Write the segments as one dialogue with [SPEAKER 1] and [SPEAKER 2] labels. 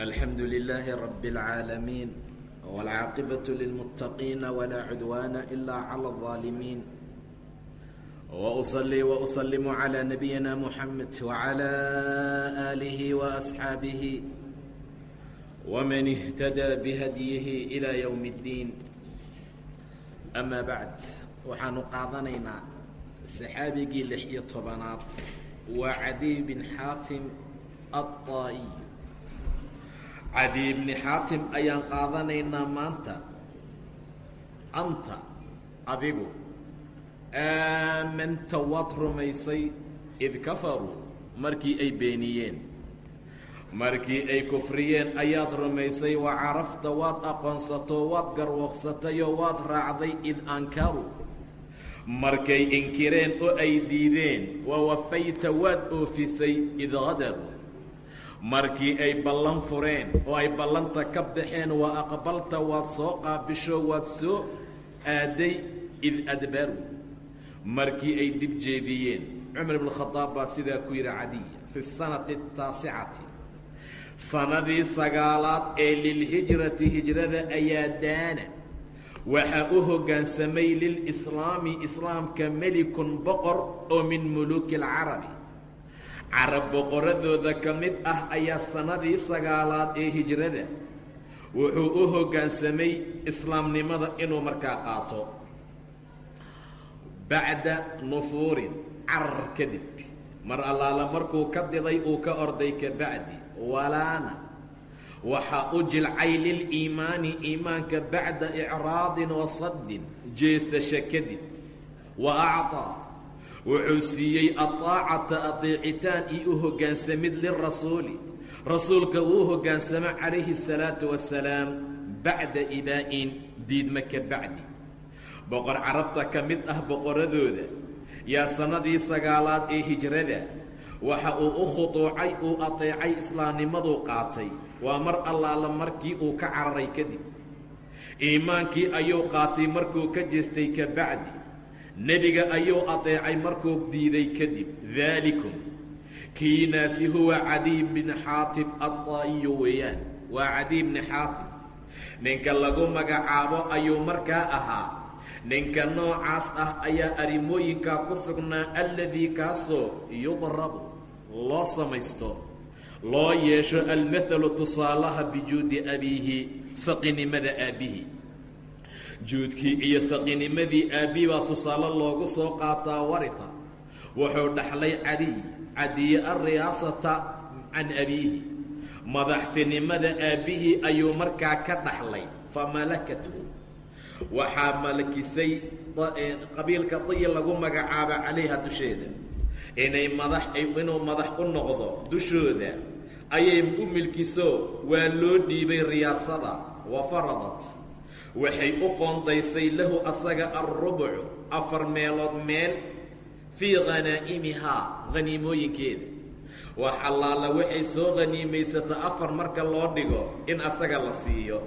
[SPEAKER 1] الحمد لله رب العالمين والعاقبة للمتقين ولا عدوان إلا على الظالمين وأصلي وأسلم على نبينا محمد وعلى آله وأصحابه ومن اهتدى بهديه إلى يوم الدين أما بعد waxaanu qaadanaynaa saxaabigii lix iyo tobanaad waa cadiy bin xaatim aلطaa'iy cadiy bni xaatim ayaan qaadanaynaa maanta. Anta adigu aamanta waad rumaysay id kafaruu markii ay beeniyeen. Markii ay kufriyeen ayaad rumaysay wa carafta waad aqoonsato waad garwooqsatayoo waad raacday id ankaruu markay inkireen oo ay diideen wa wafayta waad oofisay id qadaruu markii ay ballan fureen oo ay ballanta ka baxeen waa aqbalta waad soo qaabisho waad soo aaday id adbaruu markii ay dib jeediyeen cumar ibn khadaab baa sidaa ku yidhi cadiya fi sanati ataasicati sanadii sagaalaad ee lilhijrati hijrada ayaa daana. Waxaa u hoggaansamay lilslaami islaamka melikun boqor oo min muluuki alcarabi carab boqoradooda ka mid ah ayaa sanadii sagaalaad ee hijrada. Wuxuu u hoggaansamay islaamnimada inuu markaa qaato. Bacda nufuurin carar kadib. Mar allaala markuu ka diday uu ka orday ka bacdi walaana. Waxaa u jilcay liliimaani iimaanka bacda icraadin wa saddin jeesasho kadib. Wa acطaa wuxuu siiyey aطaacata aطeecitaan iyo u hoggaansamid lirasuuli rasuulka uu hoggaansamo calayhi الsalaatu wasalaam bacda ibaa'in diidma ka bacdi boqor carabta ka mid ah boqoradooda yaa sannadii sagaalaad ee hijrada waxa uu u khuduucay uu ateecay islaamnimaduu qaatay waa mar allaala markii uu ka cararay kadib iimaankii ayuu qaatay markuu ka jeestay ka bacdi nebiga ayuu ateecay markuu diiday kadib daalikum kiinaasi huwa cadiy bni xaatib aطaa'iyu weeyaan. Waa cadiy bni xaatib. Ninka lagu magacaabo ayuu markaa ahaa. Ninka noocaas ah ayaa arrimooyinkaa ku sugnaa alladii kaasoo yudrabu loo samaysto loo yeesho almathalu tusaalaha bijuudi abiihi saqinimada aabbihi juudkii iyo saqinimadii aabbihi baa tusaale loogu soo qaataa warita wuxuu dhaxlay cadiy cadiye alriyaasata can abiihi. Madaxtinimada aabbihii ayuu markaa ka dhaxlay famalakathu waxaa malkisay qabiilka diyi lagu magacaabo calayha dusheeda. Inay madax inuu madax u noqdo dushooda ayay u milkiso waa loo dhiibay riyaasada wa faradat waxay u qoondaysay lahu asaga alrubcu afar meelood meel fii khanaa'imihaa haniimooyinkeeda wax allaala waxay soo haniimaysata afar marka loo dhigo in asaga la siiyo.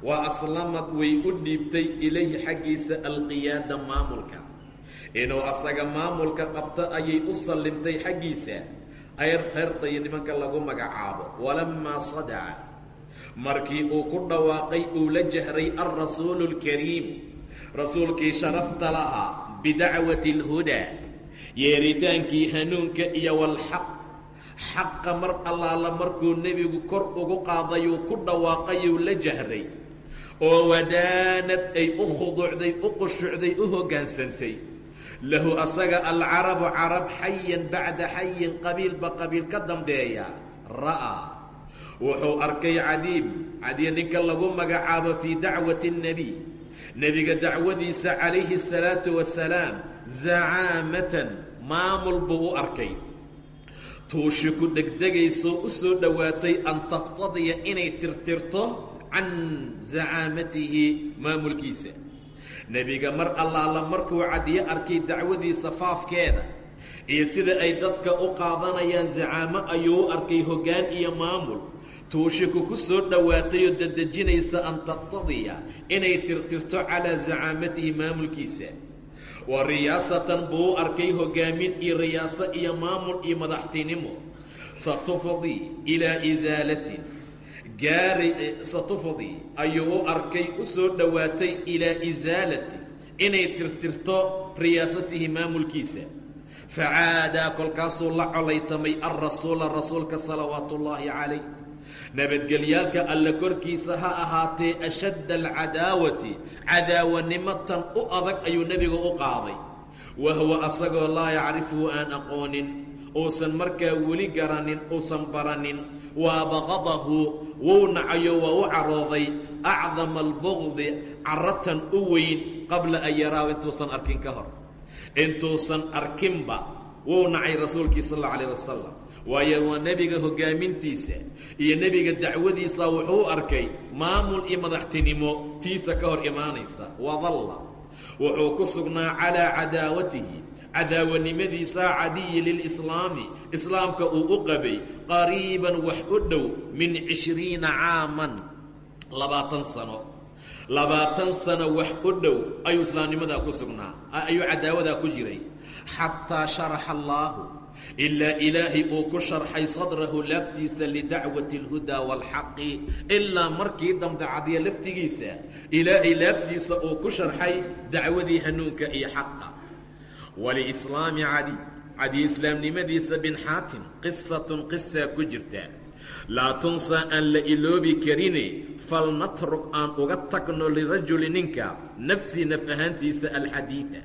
[SPEAKER 1] Wa aslamad way u dhiibtay ilayhi xaggiisa alqiyaada maamulka. Inuu asaga maamulka qabto ayay u sallimtay xaggiisa ayr khayrtayo nimanka lagu magacaabo. Walammaa sadaca markii uu ku dhawaaqay uu la jahray alrasuulu اlkariim rasuulkii sharafta lahaa bidacwati اlhudaa yeeritaankii hanuunka iyo walxaq xaqa mar allaala markuu nebigu kor ugu qaadayuu ku dhawaaqayuu la jahray oo wadaanad ay u khuduucday u qushucday u hoggaansantay. Lahu asaga alcarabu carab xayan bacda xayin qabiilba qabiil ka dambeeya ra'aa wuxuu arkay cadiib cadiy ninka lagu magacaabo fii dacwati الnebiy nebiga dacwadiisa calayhi الsalaatu wasalaam zacaamatan maamul buu u arkay tuushi ku degdegaysoo u soo dhowaatay an taqtadiya inay tirtirto can zacaamatihi maamulkiisa nebiga mar allaala markuu cadiyo arkay dacwadiisa faafkeeda iyo sida ay dadka u qaadanayaan zacaamo ayuu u arkay hoggaan iyo maamul tuushiku ku soo dhowaatay oo dedejinaysa an taqtadiya inay tirtirto calaa zacaamatihi maamulkiisa. Wa riyaasatan buu u arkay hoggaamin iyo riyaaso iyo maamul iyo madaxtinimo. Satufdii ilaa isaalatin gaaray satufdi ayuu u arkay u soo dhowaatay ilaa isaalati inay tirtirto riyaasatihi maamulkiisa. Facaadaa kolkaasuu la colaytamay alrasuula rasuulka salawaatu ullaahi calayh nabadgelyaalka alle korkiisa ha ahaatee ashadda alcadaawati cadaawanimatan u adag ayuu nebigu u qaaday. Wa huwa asagoo laa yacrifuhu aan aqoonin uusan markaa weli garanin uusan baranin. Waa baqadahu wuu nacayo waa u carooday acdama albugdi caratan u weyn qabla an yaraahu intuusan arkin ka hor. Intuusan arkinba wuu nacay rasuulkii sal alla alayh wasalam waayo waa nebiga hoggaamintiisa iyo nebiga dacwadiisa wuxuu u arkay maamul iyo madaxtinimo tiisa ka hor imaanaysa wadalla. Wuxuu ku sugnaa calaa cadaawatihi cadaawanimadiisa cadiyi lilislaami islaamka uu u qabay qariiban wax u dhow min cishriina caaman labaatan sano. Labaatan sano wax u dhow ayuu islaamnimadaa ku sugnaa ayuu cadaawadaa ku jiray. Xataa sharaxa allaahu ilaa ilaahay uu ku sharxay sadrahu laabtiisa lidacwati اlhudaa wاlxaqi ilaa markii dambe cadiya laftigiisa ilaahay laabtiisa uu ku sharxay dacwadii hanuunka iyo xaqa. Walislaami cadi cadi islaamnimadiisa bin xaatim qisatun qisaa ku jirta. Laa tunsaa aan la iloobi karine falnatruk aan uga tagno lirajuli ninka nafsii naf ahaantiisa alxadiida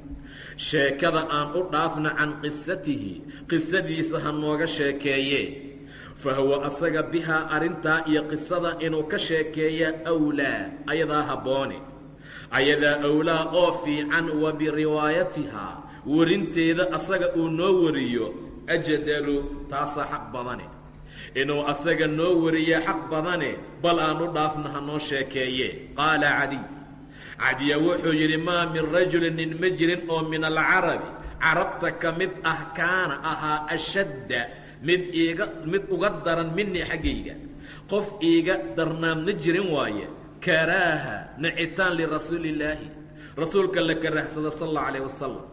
[SPEAKER 1] sheekada aan u dhaafno can qisatihi qisadiisa ha nooga sheekeeye. Fa huwa asaga bihaa arrintaa iyo qisada inuu ka sheekeeya awlaa ayadaa habboone ayadaa awlaa oo fiican wa biriwaayatihaa warinteeda asaga uu noo wariyo ajdalu taasaa xaq badane. Inuu asaga noo wariya xaq badane bal aan u dhaafno ha noo sheekeeye. Qaala cadiy cadiya wuxuu yidhi maa min rajulin nin ma jirin oo min alcarabi carabta ka mid ah kaana ahaa ashadda mid iiga mid uga daran minii xaggayga. Qof iiga darnaamna jirin waaye. Karaaha nacitaan lirasuuli illaahi rasuulka la karaahsada sal allau alayh wasalam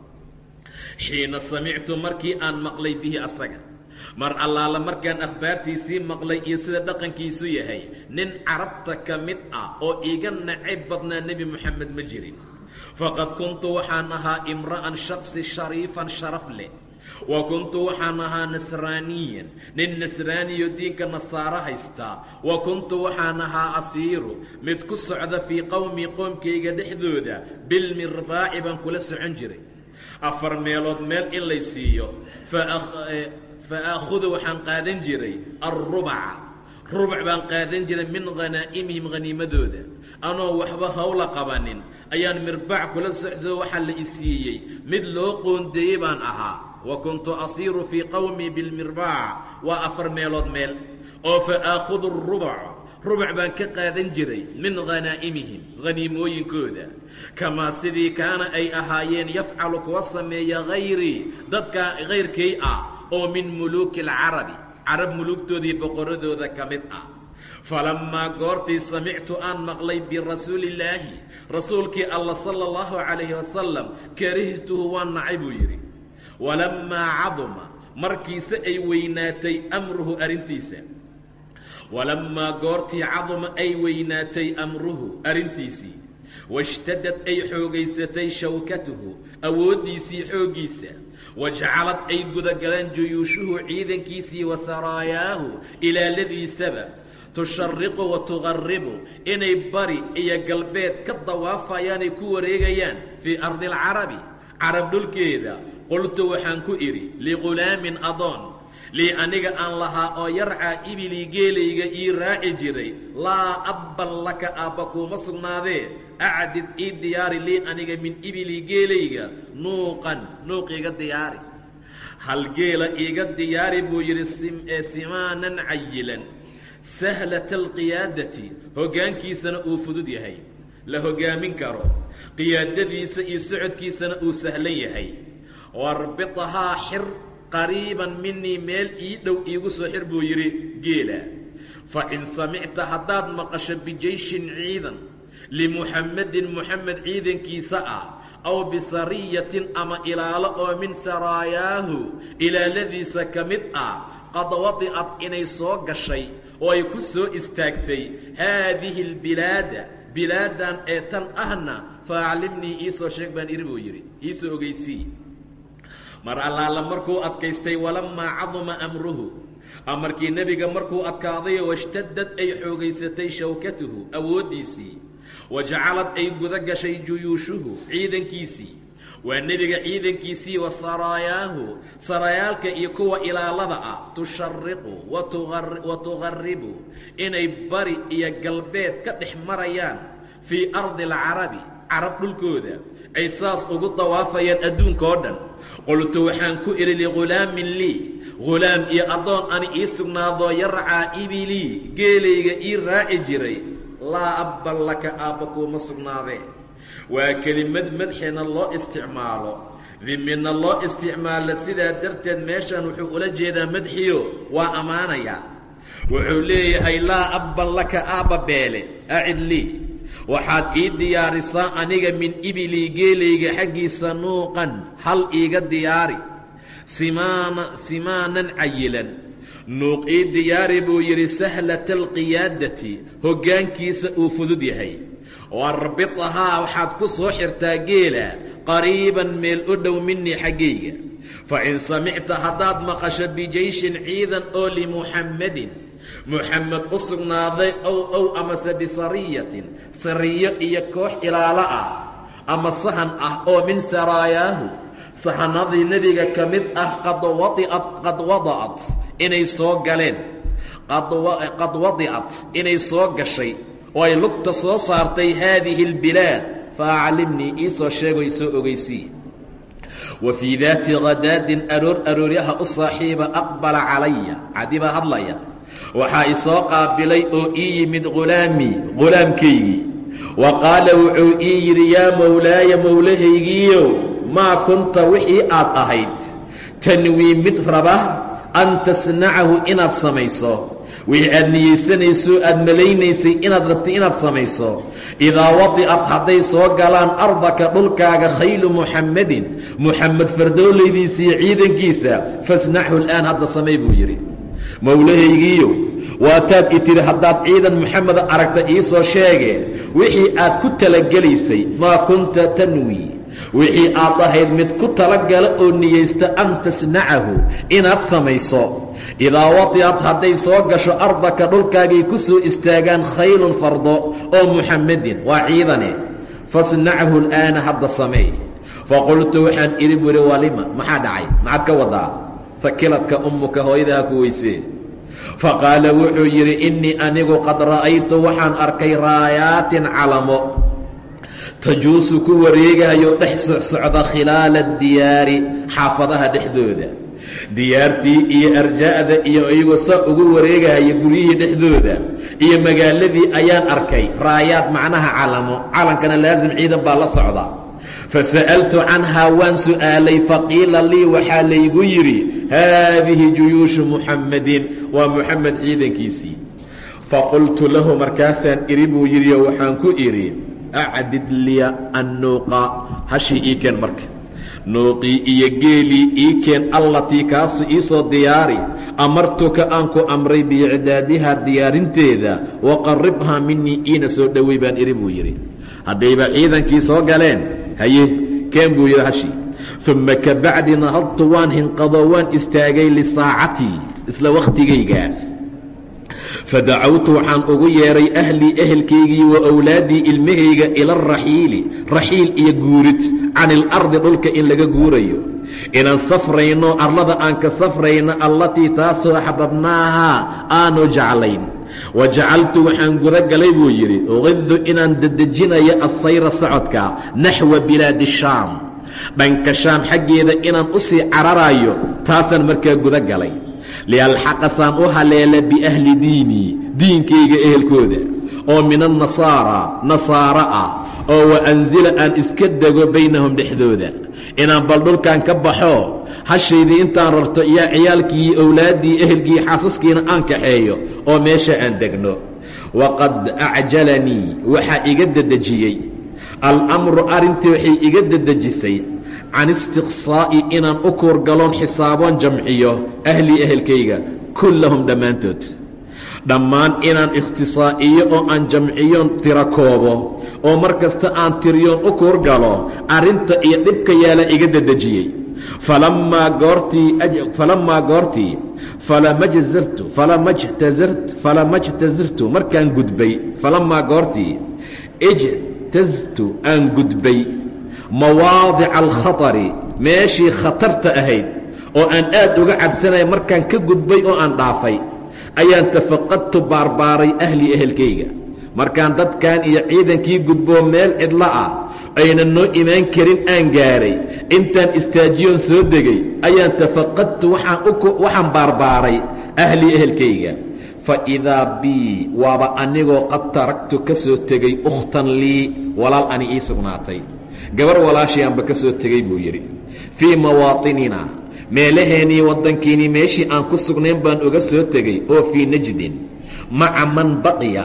[SPEAKER 1] xiina samictu markii aan maqlay bihi asaga mar allaala markaan akhbaartiisii maqlay iyo sida dhaqankiisu yahay nin carabta ka mid ah oo iiga nacayb badnaa nebi moxamed ma jirin. Faqad kuntu waxaan ahaa imra'an shaksi shariifan sharaf leh. Wa kuntu waxaan ahaa nasraaniyan. Nin nasraaniyo diinka nasaaro haystaa wa kuntu waxaan ahaa asiiru. Mid ku socda fii qowmii qoomkayga dhexdooda bilmirbaaci baan kula socon jiray. Afar meelood meel in lay siiyo fa aakhudu waxaan qaadan jiray alrubaca rubac baan qaadan jiray min khanaa'imihim haniimadooda anoo waxba hawla qabanin ayaan mirbaac kula socdo waxaa la isiiyey mid loo qoondeeyey baan ahaa wa kuntu asiiru fii qowmii bilmirbaac waa afar meelood meel oo fa aakhudu rubac rubac baan ka qaadan jiray min khanaa'imihim haniimooyinkooda kamaa sidii kaana ay ahaayeen yafcalu kuwa sameeya hayrii dadka hayrkay ah oo min muluuki alcarabi carab mulugtoodii boqoradooda ka mid ah. Falammaa goortii samictu aan maqlay birasuuli illaahi rasuulkii alla sala allahu calayhi wasalam karihtuhu waan nacay buu yidhi. Walammaa caduma markiise ay weynaatay amruhu arrintiisa. Walammaa goortii caduma ay weynaatay amruhu arrintiisii washtadad ay xoogaysatay shawkatuhu awooddiisii xooggiisa wajcalad ay gudagaleen juyuushuhu ciidankiisii wa saraayaahu ilaaladiisaba tushariqu wa tuqaribu inay bari iyo galbeed ka dawaafayaanay ku wareegayaan fii ardi alcarabi carab dhulkeeda qultu waxaan ku idhi liqulaamin adoon lii aniga aan lahaa oo yarcaa ibilii geelayga ii raaci jiray laa abban laka aabba kuuma sugnaadee. Acdid ii diyaari lii aniga min ibilii geelayga nuuqan nuuq iga diyaari. Hal geela iiga diyaari buu yidhi simaanan cayilan. Sahlata alqiyaadati hoggaankiisana uu fudud yahay. La hoggaamin karo. Qiyaadadiisa iyo socodkiisana uu sahlan yahay. Warbitahaa xir qariiban minii meel ii dhow iigu soo xir buu yidhi geela fa in samicta haddaad maqasho bijayshin ciidan limuxammedin muxamed ciidankiisa ah aw bisariyatin ama ilaalo oo min saraayaahu ilaaladiisa ka mid ah qad wadi'ad inay soo gashay oo ay ku soo istaagtay haadihi albilaada bilaadan ee tan ahna faaclimnii iisoo sheeg baan iri buu yidhi iisoo ogeysii mar allaala markuu adkaystay walamaa caduma amruhu. Amarkii nebiga markuu adkaaday washtadad ay xoogaysatay shawkatuhu awooddiisii. Wa jacalad ay guda gashay juyuushuhu ciidankiisii. Waa nebiga ciidankiisii wa saraayaahu sarayaalka iyo kuwa ilaalada ah tushariqu wa tuqaribu inay bari iyo galbeed ka dhex marayaan fii ardi alcarabi carab dhulkooda. Ay saas ugu dawaafayaan adduunka oo dhan qultu waxaan ku idhi lighulaamin lii. Ghulaam iyo addoon ani ii sugnaadoo yarcaa ibilii geelayga ii raaci jiray. Laa abban laka aabba kuuma sugnaadee. Waa kelimad madxina loo isticmaalo. Dimina loo isticmaalo sidaa darteed meeshan wuxuu ula jeedaa madxiyo waa ammaanayaa wuxuu leeyahay laa abban laka aabba beele acid lii waxaad ii diyaarisaa aniga min ibilii geelayga xaggiisa nuuqan hal iiga diyaari. Simaana simaanan cayilan. Nuuq ii diyaari buu yidhi sahlata alqiyaadati hoggaankiisa uu fudud yahay. Warbitahaa waxaad ku soo xirtaa geela. Qariiban meel u dhow minii xaggayga fa in samicta haddaad maqasho bijayshin ciidan oo limuxammadin muxamed u sugnaaday ow ow amase bisariyatin. Sariyo iyo koox ilaalo ah. Ama sahan ah oo min saraayaahu sahanadii nebiga ka mid ah qad wadiat qad wada'at inay soo galeen. Qad wadi'at inay soo gashay. Oo ay lugta soo saartay haadihi اlbilaad faaclimnii iisoo sheegoy soo ogeysii. Wa fii daati khadaadin aroor arooryaha u saaxiiba aqbala calaya. Cadi baa hadlaya waxaa isoo qaabilay oo ii yimid ghulaamii ghulaamkaygii wa qaala wuxuu ii yidhi yaa mowlaaya mowlahaygiiyow maa kunta wixii aad ahayd? Tanwii mid raba an tasnacahu inaad samayso. Wixii aad niyeysanayso aad malaynaysay inaad rabtay inaad samayso. Idaa wadi'ad hadday soo galaan ardaka dhulkaaga khaylu muxammadin muxamed fardowlaydiisa iyo ciidankiisa fasnachu al'aan hadda samay buu yidhi mowlahaygiiyo waataad i tidhi haddaad ciidan muxameda aragta iisoo sheege wixii aad ku talagelaysay maa kunta tanwi. Wixii aad ahayd mid ku talagala oo niyeysta an tasnacahu inaad samayso. Idaa wadi'ad hadday soo gasho ardaka dhulkaagay ku soo istaagaan khaylun fardo oo muxamedin waa ciidane. Fasnachu al'aana hadda samey faqultu waxaan idhi buri walima maxaa dhacay? Maxaad ka wadaa fakiladka ummuka hooyadaha ku weysee. Faqaala wuxuu yidhi innii anigu qad ra'aytu waxaan arkay raayaatin calamo. Tajuusu ku wareegayo dhex socsocda khilaala diyaari xaafadaha dhexdooda. Diyaartii iyo arjaa'da iyo iyagoo saa ugu wareegaya guryihii dhexdooda iyo magaaladii ayaan arkay. Raayaad macnaha calamo. Calankana laasim ciidan baa la socda fasa'altu canhaa waan su'aalay faqiila lii waxaa laygu yidhi haadihi juyuushu muxammadin waa muxamed ciidankiisii faqultu lahu markaasaan idhi buu yidhi oo waxaan ku idhi acdid liya annuuqa hashii ii keen marka nuuqii iyo geelii ii keen allatii kaasu iisoo diyaari amartuka aan ku amray biicdaadihaa diyaarinteeda waqarribhaa minii iina soo dhowey baan idhi buu yidhi haddayba ciidankii soo galeen haye keen buu yidhi hashii uma ka bacdi nahadtu waan hinqadoo waan istaagay lisaacatii isla wakhtigaygaas fadacawtu waxaan ugu yeedhay ahlii ehelkaygii wa wlaaddii ilmahayga ila araxiili raxiil iyo guurid can ilardi dhulka in laga guurayo. Inaan safrayno arlada aan ka safrayno allatii taasoo axbabnaahaa aanu jeclayn wa jacaltu waxaan guda galay buu yidhi uqidu inaan dedejinayo assayra socodka naxwa bilaadi shaam dhanka shaam xaggeeda inaan u sii cararayo taasaan markaa guda galay lialxaqasaan u haleela biahli diinii diinkayga ehelkooda oo min annasaara nasaara ah oo wa ansila aan iska dego baynahum dhexdooda inaan bal dhulkan ka baxo hashaydii intaan rarto iyo ciyaalkii iyo owlaaddii ehelkii xaasaskiina aan kaxeeyo oo meesha aan degno. Waqad acjalanii waxaa iga dedejiyey almru arrintii waxay iga dedejisay can istiqsaa'i inaan u kuurgaloon xisaaboon jamciyo ahlii ehelkayga kullahum dhammaantood. Dhammaan inaan ikhtisaa'iyo oo aan jamciyoon tira koobo oo mar kasta aan tiriyoon u kuurgalo arrinta iyo dhibka yaalla iga dedejiyey falammaa goortii falamajtazart falamajtazirtu markaan gudbay falammaa goortii ijtaztu aan gudbay mawaadica alkhatari meeshii khatarta ahayd oo aan aad uga cabsanaya markaan ka gudbay oo aan dhaafay ayaan tafaqadtu baarbaaray ahlii ehelkayga. Markaan dadkan iyo ciidankii gudboo meel cidlo ah ayna noo imaan karin aan gaaray. Intaan istaajiyoon soo degay ayaan tafaqadtu waxaan baarbaaray ahlii ehelkayga. Fa idaa bii waaba anigoo qad taragtu ka soo tegay ukhtan lii walaal ani ii sugnaatay. Gabar walaashayaanba ka soo tegey buu yidhi fii mawaaطinina meelaheennii waddankiinnii meeshii aan ku sugnayn baan uga soo tegey oo fii najdin maca man baqiya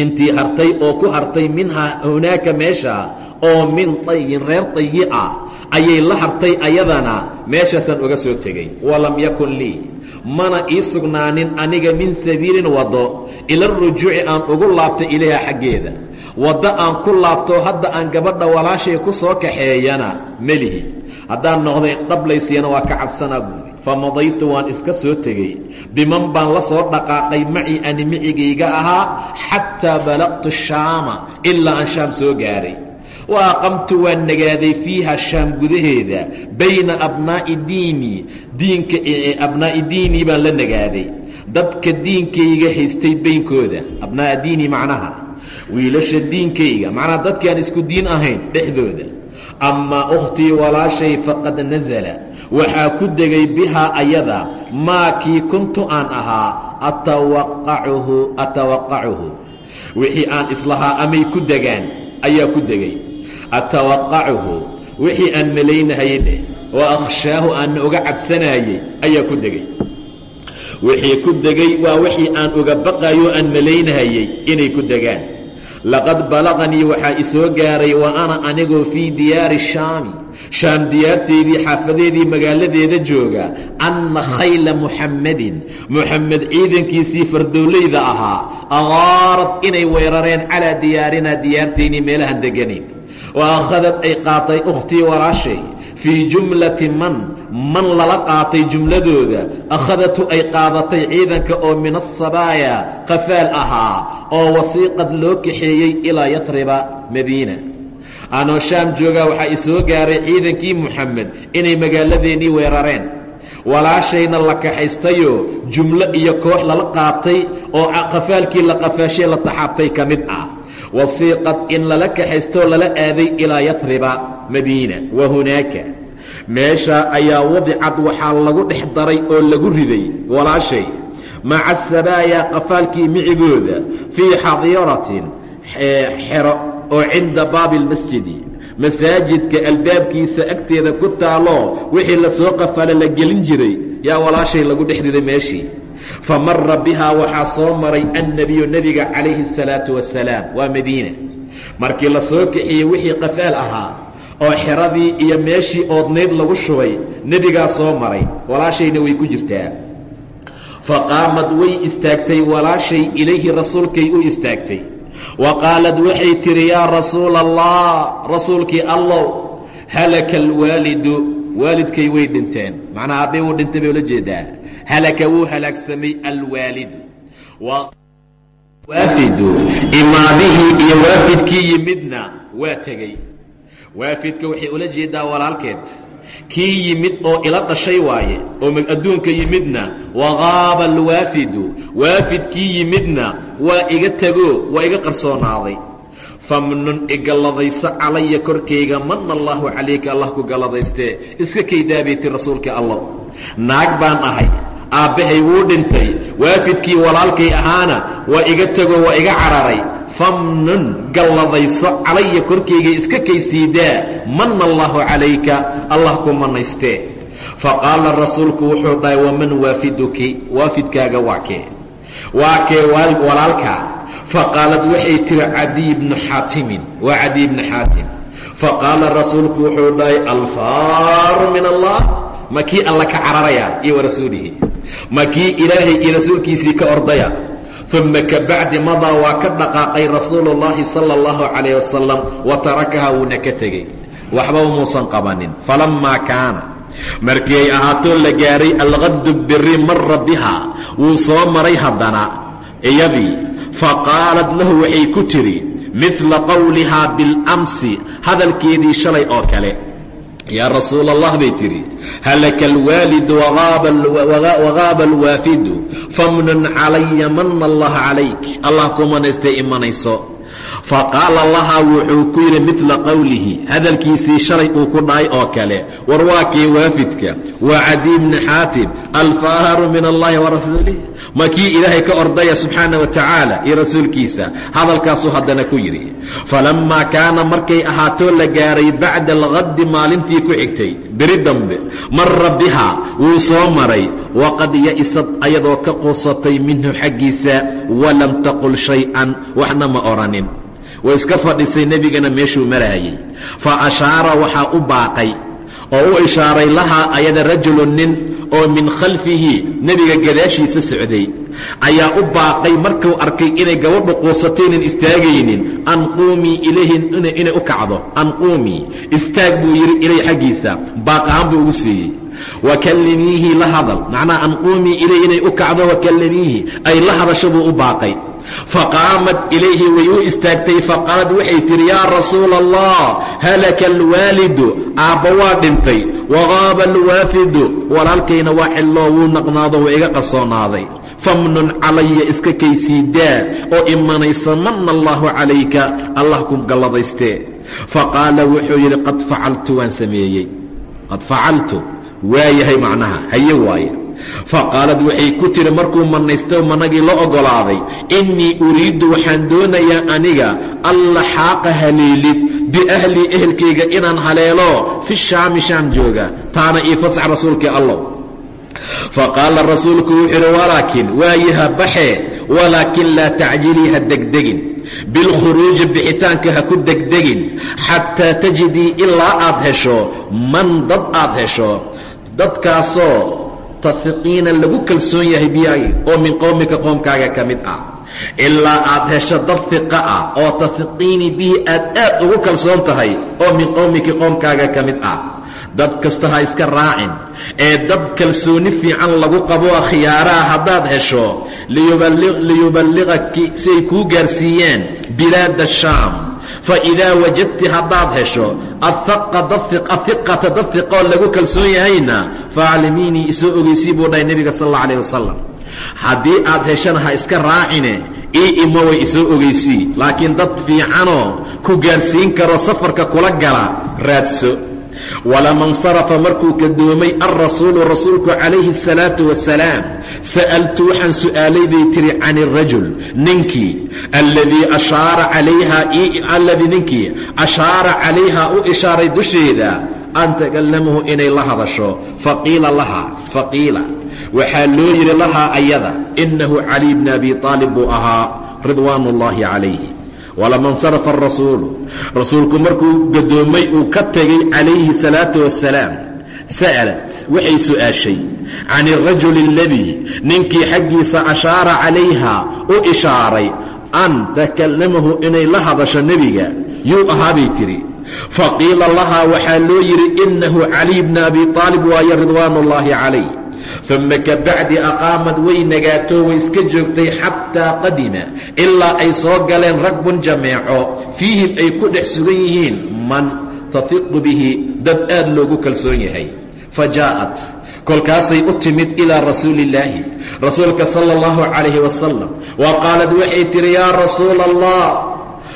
[SPEAKER 1] intii hartay oo ku hartay minhaa hunaaka meesha oo min tayin reer tayi ah ayay la hartay ayadana meeshaasaan uga soo tegey walam yakun lii. Mana ii sugnaanin aniga min sabiilin waddo ila rujuuci aan ugu laabtay ilayha xaggeeda. Waddo aan ku laabto hadda aan gabadha walaashay ku soo kaxeeyana melihi haddaan noqday dhablaysiyana waa ka cabsanaa buuri famadaytu waan iska soo tegey biman baan la soo dhaqaaqay macii ani micigayga ahaa xataa balaqtu shaama ilaa aan shaam soo gaaray wa aqamtu waan nagaaday fiiha shaam gudaheeda bayna abnaa'i diini diinka abnaa'i diinii baan la nagaaday. Dadka diinkayga haystay baynkooda abnaa'a diini macnaha wiilasha diinkayga macnaha dadki aan isku diin ahayn dhexdooda. Amaa ukhtii walaashay faqad nasala waxaa ku degay bihaa ayada maa kii kuntu aan ahaa atawaqacuhu atawaqacuhu. Wixii aan islahaa amay ku degaan ayaa ku degay atawaqacuhu wixii aan malaynahayey dheh wa akhshaahu aanna uga cabsanaayey ayaa ku degay wixii ku degay waa wixii aan uga baqayo aan malaynahayey inay ku degaan laqad balaqanii waxaa isoo gaaray wa ana anigoo fii diyaari shaami shaam diyaarteedii xaafadeedii magaaladeeda jooga anna khayla muxammadin muxamed ciidankiisii fardowleyda ahaa aqaarad inay weerareen calaa diyaarinaa diyaartaynii meelahan deganayn wa akhadad ay qaatay ukhtii walaashay fii jumlati man man lala qaatay jumladooda akhadatu ay qaadatay ciidanka oo min asabaaya qafaal ahaa oo wasiiqad loo kaxeeyey ilaa yatriba madiina anoo shaam joogaa waxaa isoo gaaray ciidankii muxamed inay magaaladeennii weerareen walaashayna la kaxaystayoo jumlo iyo koox lala qaatay oo qafaalkii la qafaashay la taxaabtay ka mid ah wasiiqad in lala kaxaystoo lala aaday ilaa yatriba madiina wa hunaaka meesha ayaa wadicad waxaa lagu dhex daray oo lagu riday walaashay maca sabaaya qafaalkii micigooda fii xadiiratin xero oo cinda baabi اlmasjidi masaajidka albaabkiisa agteeda ku taaloo wixii la soo qafaala la gelin jiray yaa walaashay lagu dhex riday meeshii fa mara bihaa waxaa soo maray annabiyu nebiga calayhi الsalaau wasalaam waa madiina. Markii la soo kaxiyey wixii qafaal ahaa oo xeradii iyo meeshii oodnayd lagu shubay nebigaa soo maray. Walaashayna way ku jirtaa. Faqaamad way istaagtay. Walaashay ilayhi rasuulkay u istaagtay. Wa qaalad waxay tidhi yaa rasuul allah rasuulkii allow halaka alwaalidu waalidkay way dhinteen. Macnaha hadday uu dhintay bay ula jeedaa halaka wuu halaagsamay alwaalidu waafidu imaadihii iyo waafidkii yimidna waa tegey waafidka waxay ula jeedaa walaalkeed kii yimid oo ila dhashay waaye oo adduunka yimidna waqaaba alwaafidu waafidkii yimidna waa iga tego waa iga qarsoonaaday famnun igalladayso calaya korkayga mana allaahu calayka allah ku galladaystee iska kaydaabayti rasuulka allah naag baan ahay aabbahay wuu dhintay waafidkii walaalkay ahaana waa iga tego waa iga cararay. Famnun galladayso calaya korkayga iska kaysiidaa mana allaahu calayka allah ku manaystee faqaala rasuulku wuxuu dhahay waman waafiduki? Waafidkaaga waa kee? Waa kee walaalka? Faqaalad waxay tiri cadiy bnu xaatimin. Waa cadiy bni xaatim. Faqaala rasuulku wuxuu dhahay alfaaru min allah. Ma kii alla ka cararaya iyo wa rasuulihi ma kii ilaahay iyo rasuulkiisii ka ordaya uma kabacdi madaa waa ka dhaqaaqay rasuulu اllahi sala اllahu calayh wasalam wa tarakaha wuuna ka tegey waxba umuusan qabanin falammaa kaana markii ay ahaatoo la gaaray alqaddu biri mara biha wuu soo maray haddana iyadii faqaalat lahu waxay ku tidhi midla qowlihaa biاlamsi hadalkeedii shalay oo kale yaa rasuul allah bay tidhi halaka alwaalidu wagaaba alwaafidu famnun calaya mana allaha calayk allah kumanaystay imanayso. Faqaala lahaa wuxuu ku yidhi midla qowlihi hadalkiisii shalay uu ku dhahay oo kale war waa kii waafidka waa cadiy bni xaatim alfaaharu min allahi wa rasuulih ma kii ilaahay ka ordaya subxaana wa tacaala iyo rasuulkiisa hadalkaasuu haddana ku yidhi falammaa kaana markay ahaatoo la gaaray bacda alqaddi maalintii ku xigtay beri dambe mara biha wuu soo maray waqad ya'isad ayadoo ka quusatay minhu xaggiisa walam taqul shay-an waxna ma odhanin way iska fadhisay nebigana meeshuu maraayey fa ashaara waxaa u baaqay oo u ishaaray lahaa ayada rajulun nin oo min khalfihi nebiga gadaashiisa socday ayaa u baaqay markuu arkay inay gabadhu quusataynan istaagaynin an quumii ilayhin inay u kacdo an quumii istaag buu yidhi ilay xaggiisa baaq ahaan buu ugu siiyey. Wakallimiihi la hadal macnaha an quumii ilayh inay u kacdo wakallimiihi ay la hadasho buu u baaqay faqaamat ilayhi way u istaagtay faqaalad waxay tidhi yaa rasuula allah halaka alwaalidu. Aabba waa dhintay wagaaba alwaafidu. Walaalkayna waa xilloo wuu naqnaado waa iga qarsoonaaday famnun calaya iska kaysiidaa oo imanaysa manna allaahu calayka? Allah ku galladaystee. Faqaala wuxuu yidhi qad facaltu waan sameeyey. Qad facaltu waayahay macnaha haye waaye faqaalad waxay ku tiri markuu mannaysto managii la oggolaaday innii uriiddu waxaan doonayaa aniga allaxaaqa haleelid biahlii ehelkayga inaan haleelo fi shaami shaam jooga taana ii fasax rasuulkii allow. Faqaala rasuulku wuxuu yidhi walaakin waayaha baxe walaakin laa tacjilii ha degdegin. Bilkhuruuji bixitaanka ha ku degdegin. Xataa tajidii ilaa aad hesho man dad aad hesho dadkaasoo tafiqiina lagu kalsoon yahay biyaagi oo min qowmika qoomkaaga ka mid ah. Ilaa aad hesho dad fiqa ah oo tafiqiini bihi aad aad ugu kalsoon tahay oo min qowmiki qoomkaaga ka mid ah. Dad kasta ha iska raacin. Ee dad kalsooni fiican lagu qabo khiyaaraha haddaad hesho liyuballigaki si ay kuu gaarsiiyaan bilaada shaam. Faidaa wajadti haddaad hesho ahiqata dad fiqoo lagu kalsoon yahayna faaclimiinii isoo ogeysii buu dhahay nebiga sal alla alah wasalam haddii aad heshana ha iska raacine ii imo way isoo ogeysii laakiin dad fiicanoo ku gaarsiin karo safarka kula gala raadso walama insarafa markuu kadoomay alrasuulu rasuulku calayhi الsalaatu wasalaam sa'altu waxaan su'aalay bay tihi can irajul ninkii alladii ashaara calayha alladii ninkii ashaara calayha u ishaaray dusheeda an takallamahu inay la hadasho faqiila laha faqiila waxaa loo yidhi lahaa ayada inahu cali bni abi aalib buu ahaa ridwaan اllahi calayhi walama insarafa arasuulu rasuulku markuu gadoomay uu ka tegay calayhi salaatu wasalaam sa'alat waxay su'aashay can irajuli aladii ninkii xaggiisa ashaara calayha u ishaaray an takallamahu inay la hadasho nebiga. Yuu ahaa bay tidhi faqiila lahaa waxaa loo yidhi inahu caliy bna abi aalib waaye ridwaan ullaahi calayh uma kabacdi aqaamad way nagaato way iska joogtay xataa qadima ilaa ay soo galeen ragbun jameeco. Fiihim ay ku dhex sugan yihiin man tafiqu bihi dad aad loogu kalsoon yahay. Fa jaa'at kolkaasay u timid ilaa rasuuli illaahi rasuulka sala allahu calayhi wasalam wa qaalad waxay tihi yaa rasuula allah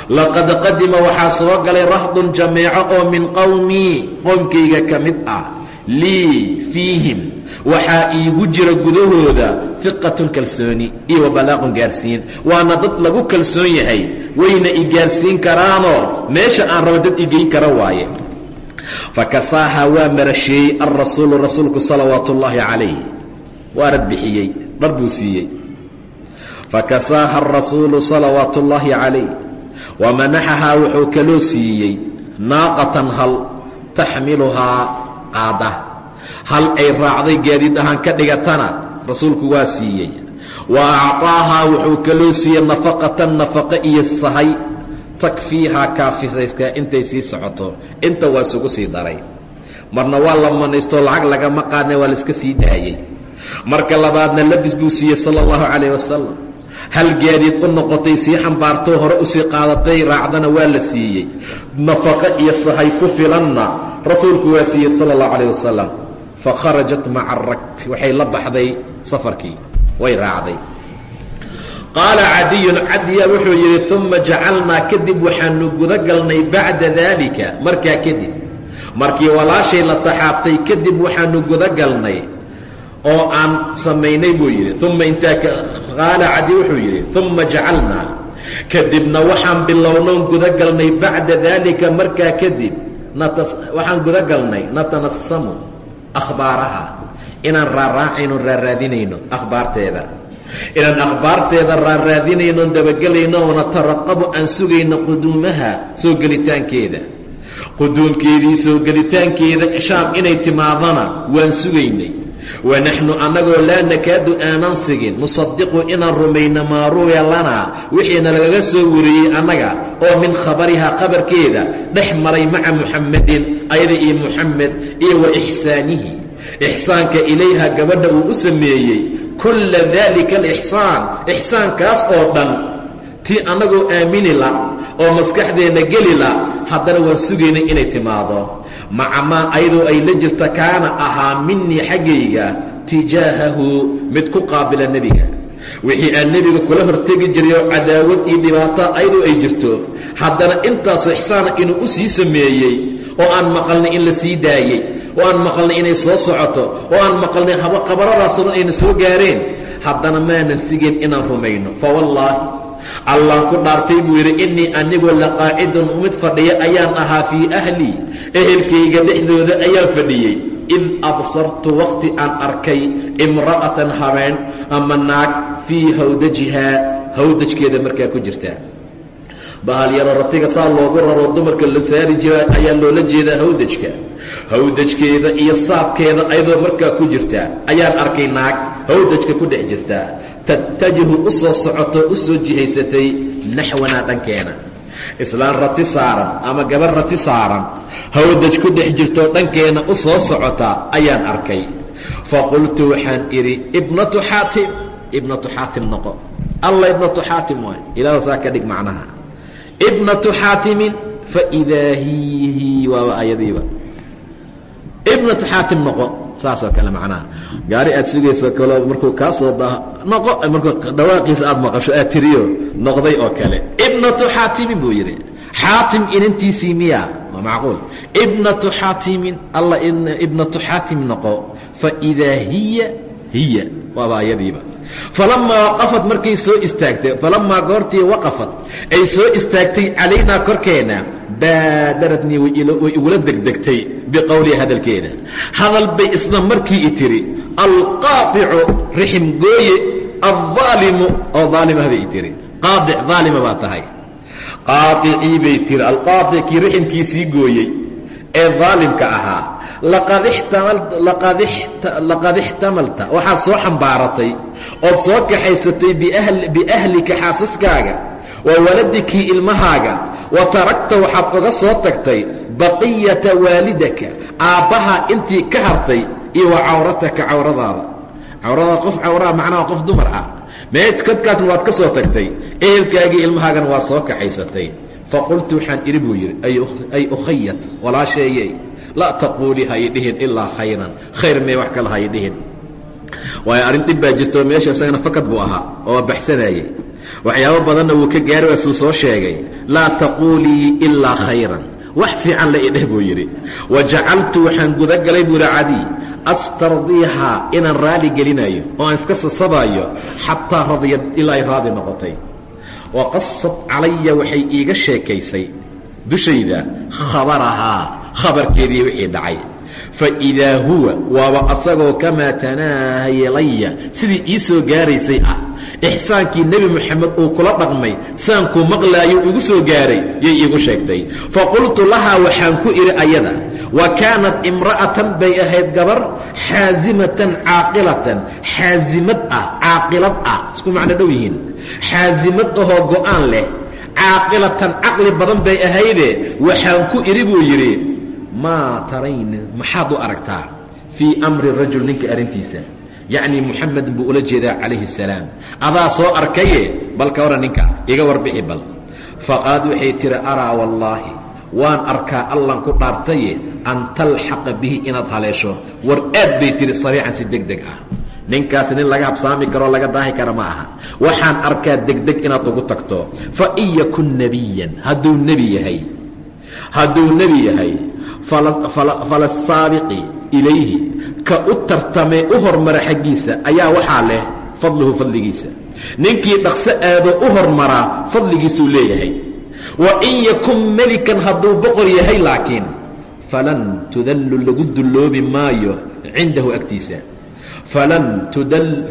[SPEAKER 1] laqad qadima waxaa soo galay rahdun jameeco oo min qowmii qoomkayga ka mid ah. Lii fiihim waxaa iigu jira gudahooda fiqatun kalsooni iyo wabalaaqun gaarsiin. Waana dad lagu kalsoon yahay wayna i gaarsiin karaanoo meesha aan rabo dad igeyn kara waaye. Fakasaaha waa marasheeyey alrasuulu rasuulku salawaatu ullaahi calayh waa rad bixiyey dhar buu siiyey. Fakasaaha arasuulu salawaatu ullaahi calayh wamanaxahaa wuxuu kaloo siiyey naaqatan hal taxmiluhaa qaada hal ay raacday gaadiid ahaan ka dhigatana rasuulku waa siiyey. Wa acطaahaa wuxuu kaloo siiyey nafaqatan nafaqo iyo sahay. Takfiihaa kaafisayska intay sii socoto inta waa isugu sii daray. Marna waa la manaysto lacag lagama qaadna waa laiska sii daayey. Marka labaadna labis buu siiyey sala allahu calayh wasalam hal gaadiid u noqotay sii xambaartoo hore u sii qaadatay raacdana waa la siiyey. Nafaqo iyo sahay ku filanna rasuulku waa siiyey sala allahu calayh wasalam fa kharajat maca arakbi waxay la baxday safarkii way raacday qaala cadiyun cadiya wuxuu yidhi uma jacalnaa kadib waxaanu guda galnay bacda daalika markaa kadib markii walaashay la taxaabtay kadib waxaanu guda galnay oo aan samaynay buu yidhi uma intaa qaala cadi wuxuu yidhi uma jacalnaa kadibna waxaan bilownoon guda galnay bacda daalika markaa kadib waxaan guda galnay natanasamu akhbaaraha. Inaan raaraacayno raaraadinayno akhbaarteeda. Inaan akhbaarteeda raaraadinayno dabagelayno oo nataraqabu aan sugayno quduumaha soo gelitaankeeda. Quduumkeedii soo gelitaankeeda shaam inay timaadana waan sugaynay wanaxnu annagoo laa nakaadu aanan sigin nusadiqu inaan rumayno maa ruwiya lanaa wixiina lagaga soo wariyey annaga oo min khabarihaa khabarkeeda dhex maray maca muxamedin ayada iyo muxamed iyo wa ixsaanihi. Ixsaanka ilayha gabadha uu u sameeyey kulla daalika alixsaan ixsaankaas oo dhan tii annagoo aamini la oo maskaxdeenna geli la haddana waan sugaynay inay timaado maca maa ayadoo ay la jirta kaana ahaa minii xaggayga tijaahahu mid ku qaabila nebiga. Wixii aan nebiga kula hortegi jiray oo cadaawad iyo dhibaato ayadoo ay jirto haddana intaasoo ixsaana inuu u sii sameeyey oo aan maqalnay in la sii daayey oo aan maqalnay inay soo socoto oo aan maqalnay khabaradaasoo dhan ayna soo gaareen haddana maanan sigeen inaan rumayno. Fa wallaahi allaan ku dhaartay buu yidhi innii anigoo laqaacidun mid fadhiya ayaan ahaa fii ahlii ehelkayga dhexdooda ayaan fadhiyey. Id absartu waqti aan arkay imra'atan habeen ama naag fii hawdajihaa hawdajkeeda markaa ku jirta. Bahal yaro ratiga saa loogu raro dumarka la saari jira ayaa loola jeedaa hawdajka. Hawdajkeeda iyo saabkeeda ayadoo markaa ku jirta. Ayaan arkay naag hawdajka ku dhex jirta tattajihu u soo socoto u soo jihaysatay naxwanaa dhankeena. Islaan rati saaran ama gabar rati saaran hawdaj ku dhex jirtoo dhankeena u socota ayaan arkay. Faqultu waxaan idhi ibnatu xaatim ibnatu xaatim noqo. Alla ibnatu xaatim waay ilaahu saa ka dhig macnaha. Ibnatu xaatimin faidaa hihi waaba ayadiiba ibnatu xaatim noqo saasoo kale macnaha. Gaari aad sugayso kaloo markuu kaa soo noqo markuu dhawaaqiisa aad maqasho aad tiriyo noqday oo kale. Ibnatu xaatimin buu yidhi. Xaatim inantiisii miya waa macquul. Ibnatu xaatimin alla ibnatu xaatim noqo faidaa hiya hiya waaba ayadiiba. Falamaa waqafat markay soo istaagtay falamaa goortii waqafat ay soo istaagtay calaynaa korkeena baadaratnii way igula degdegtay biqowliha hadalkeeda hadal bay isla markii i tiri alqaaicu rixim gooye oo daalimah bay i tiri. Qaadic daalima baa tahay. Qaaicii bay tiri alqaadicii riximkiisii gooyey ee daalimka ahaa laqad ixtamalta. Waxaad soo xambaaratay ood soo kaxaysatay biahlika xaasaskaaga wa waladikii ilmahaaga. Wa taragta waxaad uga soo tagtay baqiyata waalidaka. Aabbaha intii ka hartay iyo wa cawrataka cawradaada. Cawradaada qof cawraa macnaha qof dumar ah. Meedkadkaasna waad ka soo tagtay. Ehelkaagii ilmahaagana waa soo kaxaysatay. Faqultu waxaan idhi buu yidhi ay ukhayat walaasheeyey. Laa taquulii ha idhihin ilaa khayran. Khayr mee dhib baa jirto meesha isagana fakad buu ahaa oo baxsanayey waxyaabo badanna wuu ka gaari waasuu soo sheegay. Laa taquulii ilaa khayran. Wax fiican la idheh buu yidhi. Wa jacaltu waxaan gudagalay buu yidhi cadii astardiihaa inaan raali gelinayo oo aan iska sasabaayo xataa radiyad ilaa ay raadi noqotay. Wa qasad calaya waxay iiga sheekaysay. Dushayda khabarahaa. Khabarkeedii wixii dhacay faidaa huwa waaba asagoo kamaa tanaayalaya sidii ii soo gaaraysay ah ixsaankii nebi moxamed uu kula dhaqmay saankuu maqlaayo igu soo gaaray yay iigu sheegtay. Faqultu lahaa waxaan ku idhi ayada wa kaanat imra'atan bay ahayd gabar xaasimatan caaqilatan xaasimad ah caaqilad ah isku macno dhow yihiin. Xaasimad ahoo go'aan leh caaqilatan caqli badan bay ahayde waxaan ku idhi buu yidhi maa tarayni maxaad u aragtaa? Fii amri rajul ninka arrintiisa. Yacni muxamedin buu ula jeedaa calayhi asalaam adaa soo arkaye bal ka waran ninka iga warbixi bal. Faqaalad waxay tihi araa wallaahi waan arkaa allan ku dhaartaye an talxaqa bihi inaad haleesho. War aad bay tihi sariican si deg deg ah. Ninkaasi nin laga habsaami karoo laga daahi kara ma aha. Waxaan arkaa degdeg inaad ugu tagto. Fa in yakun nebiyan hadduu nebi yahay. Hadduu nebi yahay falasaabiqi ilayhi ka u tartamee u hormara xaggiisa ayaa waxaa leh fadluhu fadligiisa. Ninkii dhaqso aado u hormaraa fadligiisuu leeyahay. Wa in yakun melikan hadduu boqor yahay laakiin falan tudallu lagu dulloobi maayo cindahu agtiisa. Falan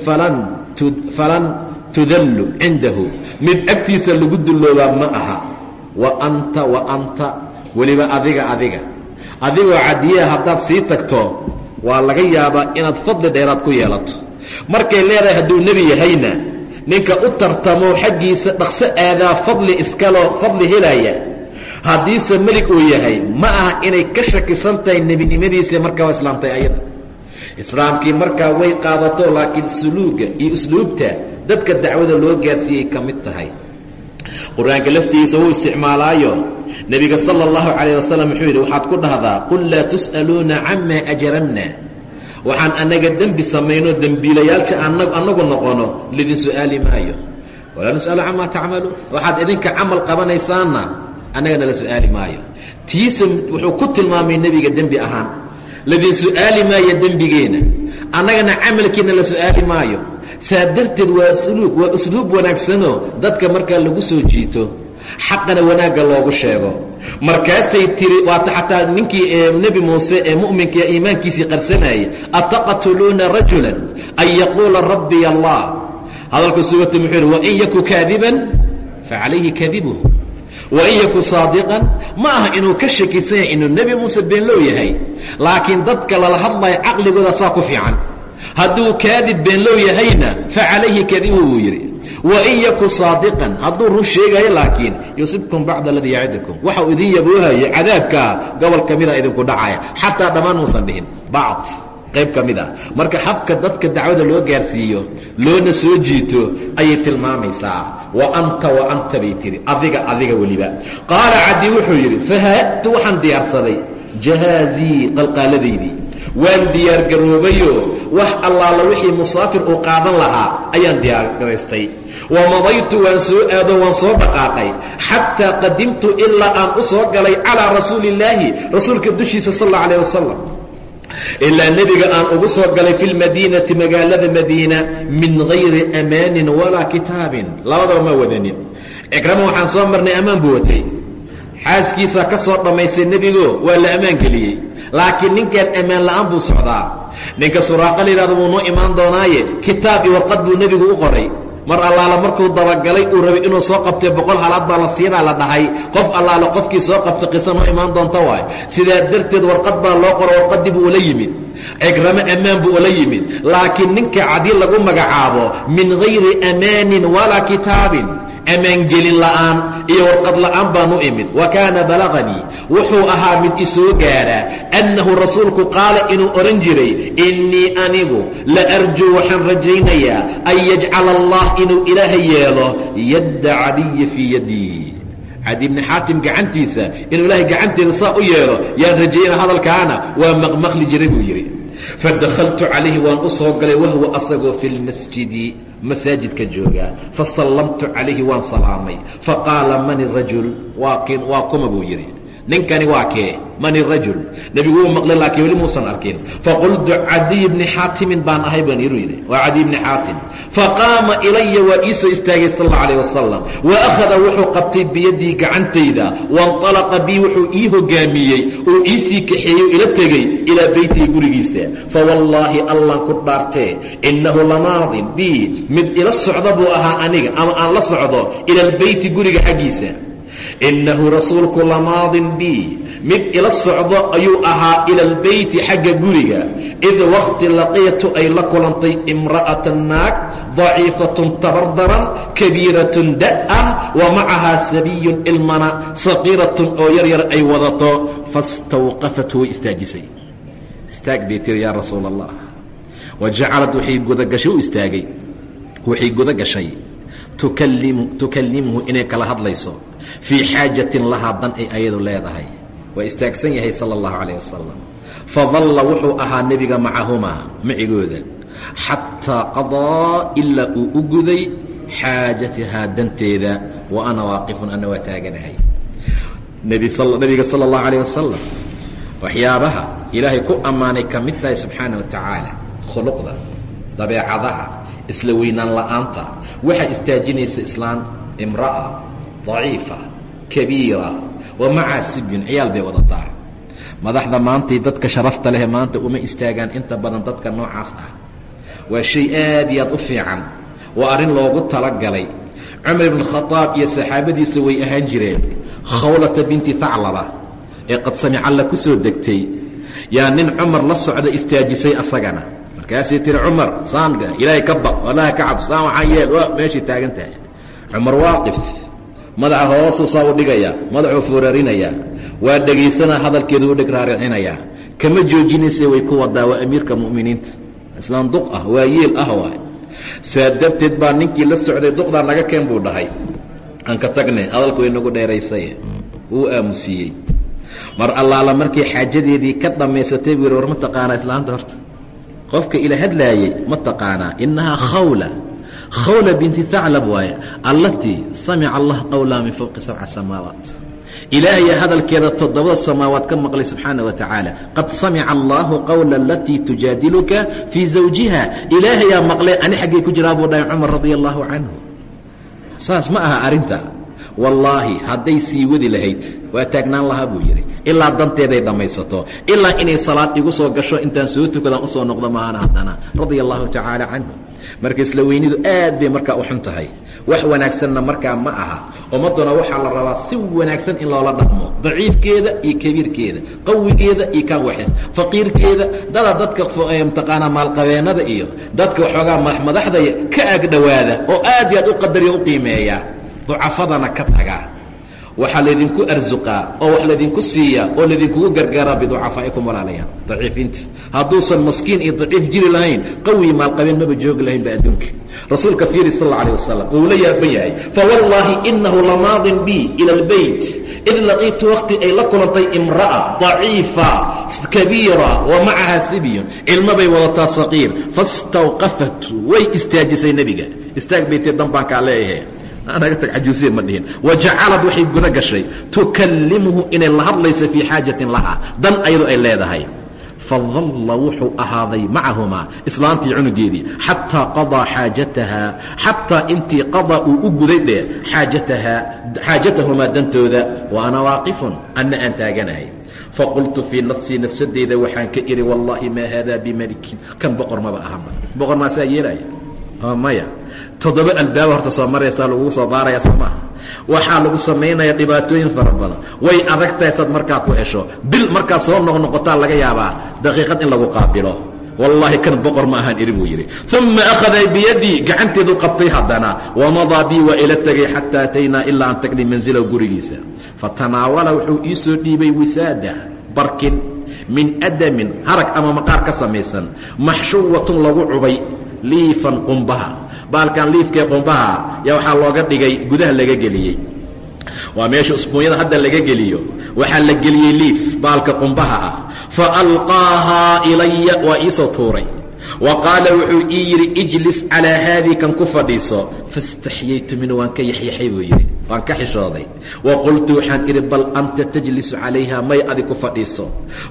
[SPEAKER 1] falan tudallu cindahu mid agtiisa lagu dulloobaa ma aha. Wa anta wa anta weliba adiga adiga adigoo cadiyaha haddaad sii tagto waa laga yaabaa inaad fadli dheeraad ku yeelato. Markay leedahay hadduu nebi yahayna ninka u tartamo xaggiisa dhaqso aadaa fadli iskaloo fadli helaya haddiise melig uu yahay ma aha inay ka shakisan tahay nebinimadiisa markaa waa islaamtay ayada. Islaamkii markaa way qaadato laakiin suluuga iyo usluubta dadka dacwada loo gaarsiiyey ka mid tahay qur'aanka laftigiisa wuu isticmaalaayo. Nebiga sala allahu calayh wasalam wuxuu yidhi waxaad ku dhahdaa qul laa tus'aluuna camaa ajramna waxaan annaga dembi samayno dembiilayaasha annagu noqono lidin su'aali maayo. Walaa nus'alu camaa tacmaluun. Waxaad idinka camal qabanaysaanna annagana la su'aali maayo. Tiise wuxuu ku tilmaamay nebiga dembi ahaan. Ladin su'aali maayo dembigeena annagana camalkiina la su'aali maayo. Saa darteed waa suluug waa usluub wanaagsanoo dadka markaa lagu soo jiito xaqana wanaagga loogu sheego. Markaasay tiri waata xataa ninkii nebi muuse ee mu'minka iimaankiisii qarsanayay ataqtuluuna rajula an yaquula rabbiy allah. Hadalka sugata muxuu yidhi wain yaku kaadiban facalayhi kadibuh wain yaku saadiqan ma aha inuu ka shakisan yahay inuu nebi muuse beenlow yahay. Laakiin dadka lala hadlayo caqligooda saa ku fiican. Hadduu kaadib beenlow yahayna facalayhi kadibuh buu yidhi wain yaku saadiqan hadduu run sheegayo laakiin yusibkum bacd aladii yacidukum. Waxa idin yaboohaya cadaabkaa gobol ka mida idinku dhacaya xataa dhammaan muusan dhihin. Bacd qayb ka mid a marka habka dadka dacwada loo gaarsiiyo loona soo jiito ayay tilmaamaysaa wa anta wa anta bay tihi adiga adiga weliba. Qaala cadi wuxuu yidhi faha'tu waxaan diyaarsaday jahaazii qalqaaladaydii waan diyaargaroobayo wax allaala wixii musaafir uu qaadan lahaa ayaan diyaargaraystay wa madaytu waan soo aado waan soo dhaqaaqay. Xataa qadimtu ilaa aan u soo galay calaa rasuuli illaahi rasuulka dushiisa sal alla alah wasalam ilaa nebiga aan ugu soo galay fi lmadiinati magaalada madiina min gayri amaanin walaa kitaabin. Labadaba ma wadanin cikrama waxaan soo marnay ammaan buu watay. Xaaskiisaa ka soo dhammaystay nebigo waa la ammaan geliyey. Laakiin ninkaan ammaan la'aan buu socdaa. Ninka suraaqa layidhahdo wuu noo imaan doonaaye. Kitaab iyo warqad buu nebigu u qoray mar allaala markuu dabagalay uu rabay inuu soo qabtay boqol halaad baa la siinaa la dhahay. Qof allaala qofkii soo qabtay qiso noo imaan doonta waay. Sidaa darteed warqad baa loo qoro warqadii buu ula yimid. Cigramo ammaan buu ula yimid. Laakiin ninka cadii lagu magacaabo min gayri amaanin walaa kitaabin ammaangelin la'aan iyo warqad la'aan baan u imid. Wa kaana balaganii wuxuu ahaa mid isoo gaadha. Annahu rasuulku qaala inuu odhan jiray innii anigu la arjuu waxaan rajaynayaa an yajcala allah inuu ilaahay yeelo yadda cadiya fii yaddii cadi bni xaatim gacantiisa inuu ilaahay gacanteeda saa u yeelo yaan rajaynaya hadalkaana waa maqmaqli jiray buu yidhi fadakaltu calayhi waan u soo galay wahwa asagoo fi lmasjidi masaajidka joogaa fasallamtu calayhi waan salaamay faqaala man irajul waa kuma buu yidhi ninkani waa kee? Man irajul nebigu wuu maqlay laakiin weli muusan arkin. Faqultu cadiy bni xaatimin baan ahay baan iru yidhi. Waa cadiy bni xaatim. Faqaama ilaya waa ii soo istaagay sal alla alah wasalam wa akhada wuxuu qabtay biyadii gacantayda. Waاnطalaqa bii wuxuu ii hogaamiyey. Uu ii sii kaxeeyey ila tegey ilaa beytihi gurigiisa. Fawallaahi allan ku dhaartee innahu lamaadin bii mid ila socda buu ahaa aniga ama aan la socdo ila albeyti guriga xaggiisa innahu rasuulku lamaadin bi mid ila socdo ayuu ahaa ila albeyti xagga guriga id wakti laqiitu ay la kulantay imra'atan naag daciifatun tabardaran kabiiratun da'ah wa macahaa sabiyun ilmana saqiiratun oo yar yar ay wadato fastawqafat way istaajisay istaag bay tiri yaa rasuula allah wa jacalad waxay gudagashay u istaagay waxay guda gashay tukallimhu inay kala hadlayso fii xaajatin lahaa dan ay ayadu leedahay. Waa istaagsan yahay sala allahu calayh wasalam fadalla wuxuu ahaa nebiga macahumaa macigooda xataa qadaa ilaa uu u guday xaajatahaa danteeda. Wa ana waaqifun ana waa taaganahay. Nebiga sala allahu calayh wasalam waxyaabaha ilaahay ku ammaanay ka mid tahay subxaana wa tacaala khuluqda dabeecadaha isla weynaan la'aanta waxaa istaajinaysa islaan imra'a daciifa kabiira wa sibyun ciyaal bay wadataa madaxda maantay dadka sharafta lehe maanta uma istaagaan inta badan dadka noocaas ah. Waa shay aad iyo aad u fiican waa arrin loogu talagalay. Cumar ibn khadaab iyo saxaabadiisa way ahaan jireen khawlata binti haclaba ee qad samic alla ku soo degtay. Yaa nin cumar la socda istaajisay asagana. Markaasay tiri cumar saanka ilaahay ka baq allaha ka cabs saan waxaan yeel waa meeshay taagan tahay cumar waaqif madaxa hoosuu saa u dhigayaa madaxuu foorarinayaa waa dhegaysanaa hadalkeedu u dheg raaricinayaa kama joojinayse way ku wadaa waa amiirka mu'miniinta. Islaan duq ah waa yeel ah waay. Saa darteed baa ninkii la socday duqdaa naga keen buu dhahay. Aan ka tagnay hadalku way nagu dheeraysay wuu aamusiiyey mar allaala markay xaajadeedii ka dhammaysatay buu yidhi war ma taqaanaa islaanta horta? Qofka ila hadlaayey ma taqaanaa. Innahaa khawla khawla binti haclab waaye allatii samica allah qawlaha min fowqi sabca samaawaat. Ilaahayaa hadalkeeda toddobada samaawaad ka maqlay subxaana wa tacaala qad samica allaahu qawla alatii tujaadiluka fii zawjiha. Ilaahayaa maqlay ani xaggay ku jiraa buu dhahay cumar radia allaahu canhu saas ma aha arrinta wallaahi hadday sii wadi lahayd waa taagnaan lahaa buu yidhi. Ilaa danteeday dhammaysato. Ilaa inay salaad igu soo gasho intaan soo tukadaan u soo noqdo maahana haddana. Radia allahu tacaala canhu. Marka isla weynidu aad bay markaa u xun tahay. Wax wanaagsanna markaa ma aha. Ummadduna waxaa la rabaa si wanaagsan in loola dhaqmo. Daciifkeeda iyo kabiirkeeda qawigeeda iyo kan waxes faqiirkeeda dada dadka mtaqaanaa maalqabeennada iyo dadka waxoogaa madaxda ka agdhowaada oo aad iyo aad u qadariyo u qiimeeya ducafadana ka taga waxaa laydinku arsuqaa oo wax laydinku siiyaa oo laydinkugu gargaaraa biducafaa'ikum walaalayaal daciifiinta hadduusan maskiin iyo daciif jiri lahayn qawi maalqabeen maba joogi lahayn ba adduunka. Rasuulka fiiri sal alla wasalam wuu la yaaban yahay fawallaahi inahu lamaadin bi ila albeyt id laqiitu waqti ay la kulantay imra'a daciifa kabiira wa macaha sibyun bay wadataa saqiir. Fastawqafat. Way istaajisay nebiga. Istaag baytee dan baan kaa naga tag cajuusiya ma dhihin. Wajacalad waxay guda gashay. Tukallimuhu inay la hadlayso fii xaajatin lahaa. Dan ayadu ay leedahay. Fadalla wuxuu ahaaday macahumaa islaantii cunugeedii xataa qadaa xaajatahaa xataa intii qadaa uu u guday dheh xaajatahaa xaajatahumaa dantooda wa waaqifun anna aan taaganahay. Faqultu fii nafsii nafsadeyda waxaan ka idhi wallaahi maa haadaa bimalikin kan boqor maba ahanba boqor maasaa yeelaya maya toddoba albaaba horta soo maraysaa lagugu soo baaraya soo maaha waxaa lagu samaynaya dhibaatooyin fara badan. Way adag tahay saad markaa ku hesho. Bil markaa soo noqnoqotaa laga yaabaa daqiiqad in lagu qaabilo. Wallaahi kan boqor ma ahaan iri buu yidhi. Uma akhada biyadii gacanteedu qabtay haddana. Wamadaa bii waa ila tegay xataa ataynaa ilaa aan tagnay manzilahu gurigiisa. Fatanaawala wuxuu ii soo dhiibay wisaada barkin min adamin harag ama maqaar ka samaysan. Maxshuwatun lagu cubay liifan qumbaha baalkan liifkee qumbaha yaa waxaa looga dhigay gudaha laga geliyey. Waa meesha usbuunyada hadda laga geliyo waxaa la geliyey liif baalka qumbaha ah. Fa alqaahaa ilaya waa iisoo tuuray. Wa qaala wuxuu ii yidhi ijlis calaa haadii kan ku fadhiiso. Faاstaxyaytu minhu waan ka yaxyaxay buu yidhi waan ka xishooday. Wa qultu waxaan idhi bal anta tajlisu calayha may adig ku fadhiiso.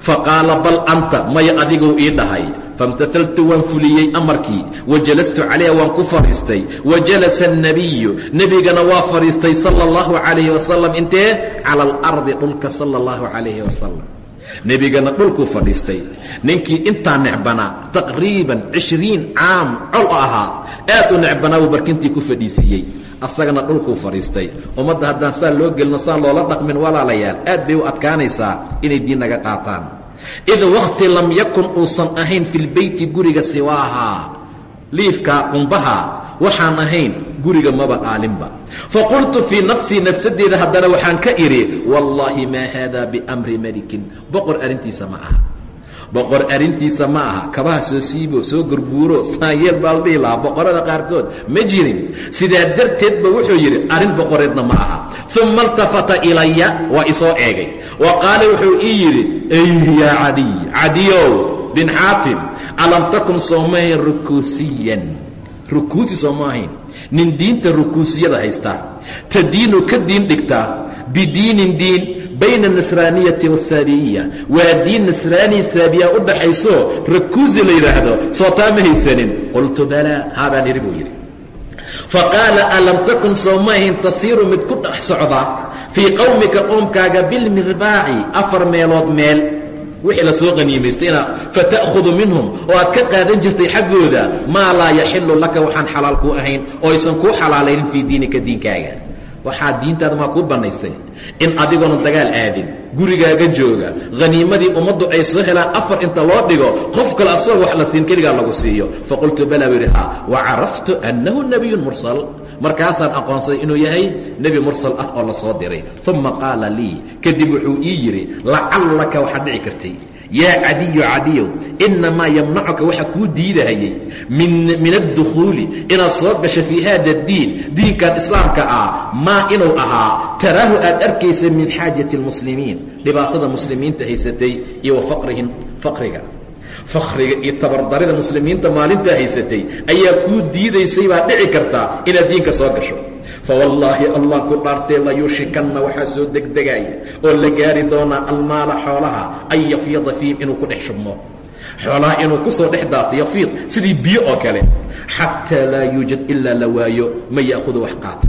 [SPEAKER 1] Faqaala bal anta may adiguu ii dhahay faاmtahaltu waan fuliyey amarkii wajalastu calayha waan ku fadhiistay wajalasa الnabiyu nebigana waa fadhiistay salى اllahu calayhi wasalam intee cala alardi dhulka salى اllahu calayhi wasalam nebigana dhulkuu fadhiistay ninkii intaa necbanaa taqriiban cishriin caam col ahaa aad u necbanaa buu barkintii ku fadhiisiiyey asagana dhulkuu fadhiistay ummadda haddaan saan loo gelino saan loola dhaqmin walaalayaal aad bay u adkaanaysaa inay diin naga qaataan id wakti lam yakun uusan ahayn fi lbeyti guriga siwaahaa liifka qumbaha waxaan ahayn guriga maba aalinba. Faqultu fii nafsii nafsadeeda haddana waxaan ka idhi wallaahi maa haada biamri malikin. Boqor arrintiisa ma aha. Boqor arrintiisa ma aha. Kabaha soo siibo soo gurguuro saanyeel baaldhihi lahaa boqorada qaarkood ma jirin. Sidaa darteed ba wuxuu yidhi arrin boqoreedna ma aha. Uma iltafata ilaya waa isoo eegay wa qaala wuxuu ii yidhi ayh yaa cadiy cadiyow bin xaatim alam takun soomahayn rukuusiyan? Rukuusi sooma ahayn. Nin diinta rukuusiyada haysta. Tadiinu ka diin dhigta bidiinin diin bayna anasraaniyati waasaabiyiya waa diin nasraaniya saabiya u dhaxayso rakuusi la yidhaahdo soo taa ma haysanin. Qultu balaa haabaan idhi buu yidhi. Faqaala alam takun soomahayn tasiiru mid ku dhex socda fii qowmika qoomkaaga bilmirbaaci afar meelood meel. Wixii la soo qaniimaystay ina fata'khudu minhum oo aad ka qaadan jirtay xaggooda maa laa yaxilu laka waxaan xalaal kuu ahayn oo aysan kuu xalaalaynin fii diinika diinkaaga. Waxaa diintaada maa kuu bannaysay? In adigoona dagaal aadin gurigaaga jooga haniimadii ummaddu ay soo helaan afar inta loo dhigo qof kale asagoo wax la siin keligaa lagu siiyo. Faqultu balaa buu yidhi ha wa caraftu annahu nebiyun mursal markaasaan aqoonsaday inuu yahay nebi mursal ah oo la soo diray. Uma qaala lii kadib wuxuu ii yidhi lacallaka waxaad dhici kartay. Yaa cadiyu cadiyow innamaa yamnacuka waxa kuu diidahayay min addukhuuli inaad soo gasho fii haada diin diinkan islaamka ah maa inuu ahaa taraahu aad arkaysa min xaajati اlmuslimiin dhibaatada muslimiinta haysatay iyo wa faqrihim faqriga fakriga iyo tabardarida muslimiinta maalintaa haysatay ayaa kuu diidaysay baad dhici kartaa inaad diinka soo gasho. Fawallaahi allah ku dhaartee layuushikanna waxaa soo degdegaaya oo la gaari doonaa almaala xoolaha an yafyada fiihim inuu ku dhex shubmo. Xoolaha inuu ku soo dhex daato yafiid sidii biyo oo kale. Xataa laa yuujad ilaa la waayo man ya'hudu wax qaata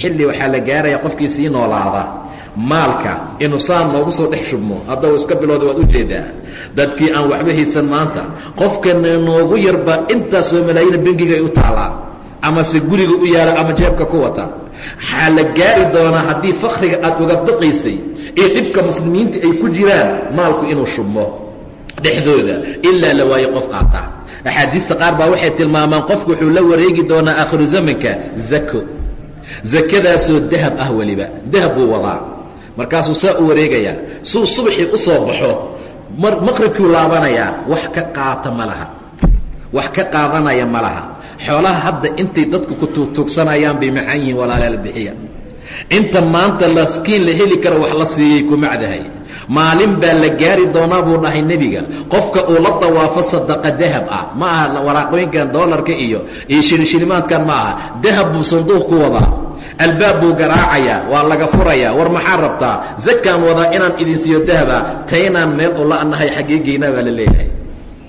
[SPEAKER 1] xilli waxaa la gaaraya qofkii sii noolaada maalka inuu saa noogu soo dhex shubmo haddaba iska bilowda waad u jeedaa dadkii aan waxba haysan maanta qofkana noogu yarba intaasoo malaayina bengiga ay u taalaa amase guriga u yaalla ama jeebka ku wata. Waxaa la gaari doonaa haddii fakriga aad uga baqaysay iyo dhibka muslimiinta ay ku jiraan maalku inuu shubmo. Dhexdooda ilaa la waayo qof qaata. Axaadiista qaar baa waxay tilmaamaan qofku wuxuu la wareegi doonaa aakhiru zamanka zako zakadaasoo dahab ah weliba dahab buu wadaa markaasuu saa u wareegayaa suu subaxii u soo baxo maqribkuu laabanayaa wax ka qaata ma laha. Wax ka qaadanaya ma laha. Xoolaha hadda intay dadku ku tuugtuugsanayaan bay macaan yihiin walaalaal bixiya. Inta maanta laskiin la heli karo wax la siiyey kumacdahay maalin baa la gaari doonaa buu dhahay nebiga. Qofka uu la dawaafo sadaqa dahab ah ma aha waraaqooyinkan doolarka iyo iyo shilishilimaadkan ma aha. Dahab buu sanduuq ku wadaa albaab buu garaacayaa waa laga furayaa war maxaa rabtaa zakaan wadaa inaan idin siiyo dahaba taynaan meel u la'nahay xaggee geynaa baa la leeyahay.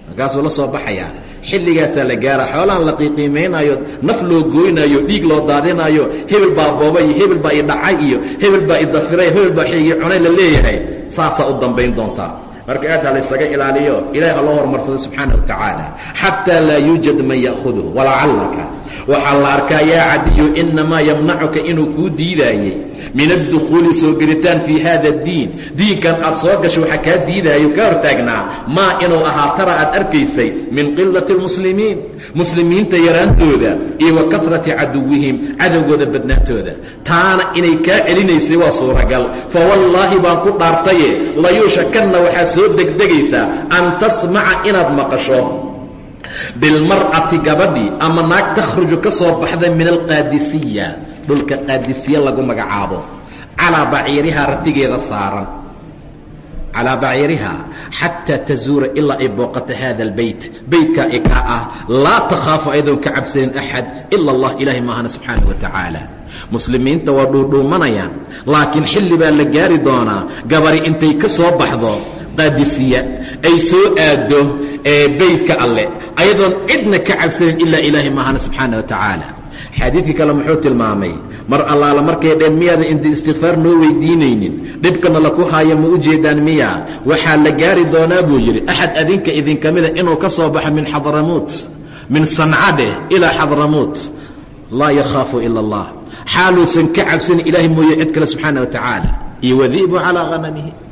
[SPEAKER 1] Markaasuu la soo baxayaa xilligaasaa la gaara xoolahan la qiiqiimaynaayo naf loo gooynaayo dhiig loo daadinaayo hebel baa booba iyo hebel baa i dhacay iyo hebel baa i dafiray hebel baa xigii cunay la leeyahay. Saasaa u dambayn doontaa. Marka aad ha laysaga ilaaliyo ilahi ha loo horumarsado subxaana wa tacaala xataa laa yuujad man ya'hudu walacallaka waxaa la arkaa yaa cadiyu inamaa yamnacuka inuu kuu diidaayey. Min addukhuuli soo gelitaan fii hada diin diinkan aad soo gasho waxaa kaa diidaayo ka hortaagnaa maa inuu ahaa tara aad arkaysay min qilati اlmuslimiin muslimiinta yaraantooda iyo wa karati caduwihim cadowgooda badnaantooda. Taana inay kaa celinaysay waa suuragal. Fawallaahi baan ku dhaartaye layuushakanna waxaa soo degdegaysaa an tasmaca inaad maqasho bilmar'ati gabadhii ama naag takhruju ka soo baxda min alqaadisiya dhulka qaadisiya lagu magacaabo. Calaa baciirihaa ratigeeda saaran. Calaa baciirihaa xataa tazuura ilaa ay booqato hada albeyt beytkaa i kaa ah laa takhaafu ayadoon ka cabsanin axad ila allah ilaahay maahana subxaana wa tacaala. Muslimiinta waa dhuudhuumanayaan laakiin xilli baa la gaari doonaa gabari intay ka soo baxdo qaadisiya ay soo aado beytka alle. Ayadoon cidna ka cabsanin ilaa ilaahay maahana subxaana wa tacaala xadiidkii kale muxuu tilmaamay mar allaala markay dheen miyaadan inta istikfaar noo weydiinaynin dhibkana laku haayo ma u jeedaan miya? Waxaa la gaari doonaa buu yidhi. Axad adinka idinka inuu ka soo baxo min xadramuut min sancadeh ilaa xadramuut. Laa yakhaafu ila allah. Xaaluusan ka cabsanin ilaahay mooye cid kale subxaana wa tacaala iyo calaa hanamihi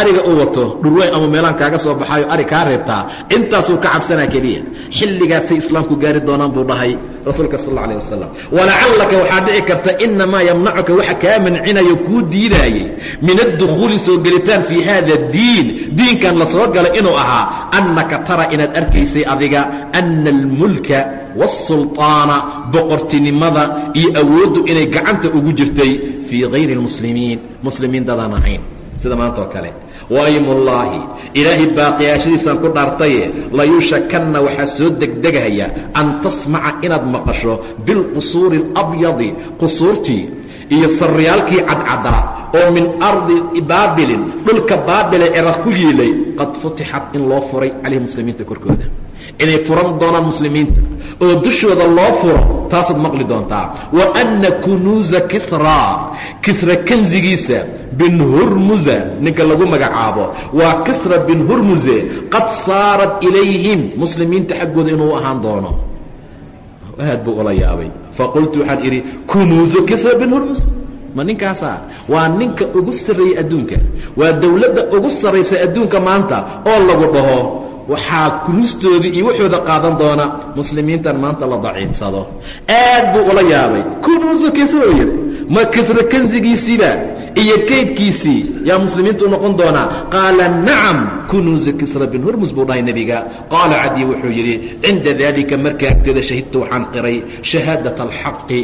[SPEAKER 1] ariga uu wato dhurweyn ama meelaan kaaga soo baxaayo ari kaa reebtaa intaasuu ka cabsanaa keliya xilligaasay islaamku gaari doonaan buu dhahay rasuulka sal alla alih wasalam walacallaka waxaa dhici karta inamaa yamnacuka waxa kaa mancinayo kuu diidaayey min addukhuuli soo gelitaan fii haada diin diinkan la soo galay inuu ahaa annaka tara inaad arkaysay adiga ana almulka wاsulطaana boqortinimada iyo awooddu inay gacanta ugu jirtay fii hayri اlmuslimiin muslimiin dadaan ahayn sida maanta oo kale. Waaymullaahi ilaahay baaqiyaashadiisaan ku dhaartaye layushakanna waxaa soo degdegahaya an tasmaca inaad maqasho bilqusuuri alabyadi qusuurtii iyo sarriyaalkii cadcadaa oo min ardi baabilin dhulka baabile ciraq ku yiilay qad futixat in loo furay calayhi muslimiinta korkooda inay furan doonaan muslimiinta oo dushooda loo furo taasaad maqli doontaa. Wa anna kunuusa kisra kisra kanzigiisa bin hurmuza ninka lagu magacaabo waa kisra bin hurmuse qad saarat ilayhim muslimiinta xaggooda inuu ahaan doono. Aad buu ula yaabay. Faqultu waxaan idhi kunuusu kisra bin hurmus ma ninkaasaa? Waa ninka ugu sarreeyey adduunka. Waa dowladda ugu sarraysa adduunka maanta oo lagu dhaho waxaa kunuustoodii iyo waxooda qaadan doona muslimiintan maanta la daciifsado. Aad buu ula yaabay. Kunuusu kisra oo yidhi ma kisra kansigiisiiba iyo kaydkiisii yaa muslimiinta u noqon doonaa qaala nacam kunuusu kisra bin hurmus buu dhahay nebiga. Qaala cadiy wuxuu yidhi cinda daalika markaa agteeda shahidtu waxaan qiray shahaadat alxaqi.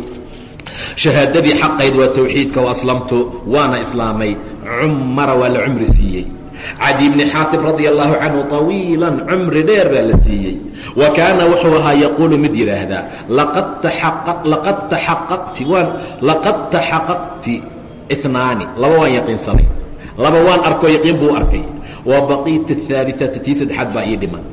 [SPEAKER 1] Shahaadadii xaqayd waa tawxiidka waaslamtu waana islaamay. Cumara waa la cumri siiyey cadi bni xaatib radi allahu canhu طawiilan cumri dheer baa la siiyey. Wa kaana wuxuu ahaa yaquulu mid yidhaahdaa laqad taxaqaqti inaani laba waan yaqiinsanay. Laba waan arko yaqiin buu arkay. Wa baqiitu ahaaliثati tii saddexaad baa ii dhiman.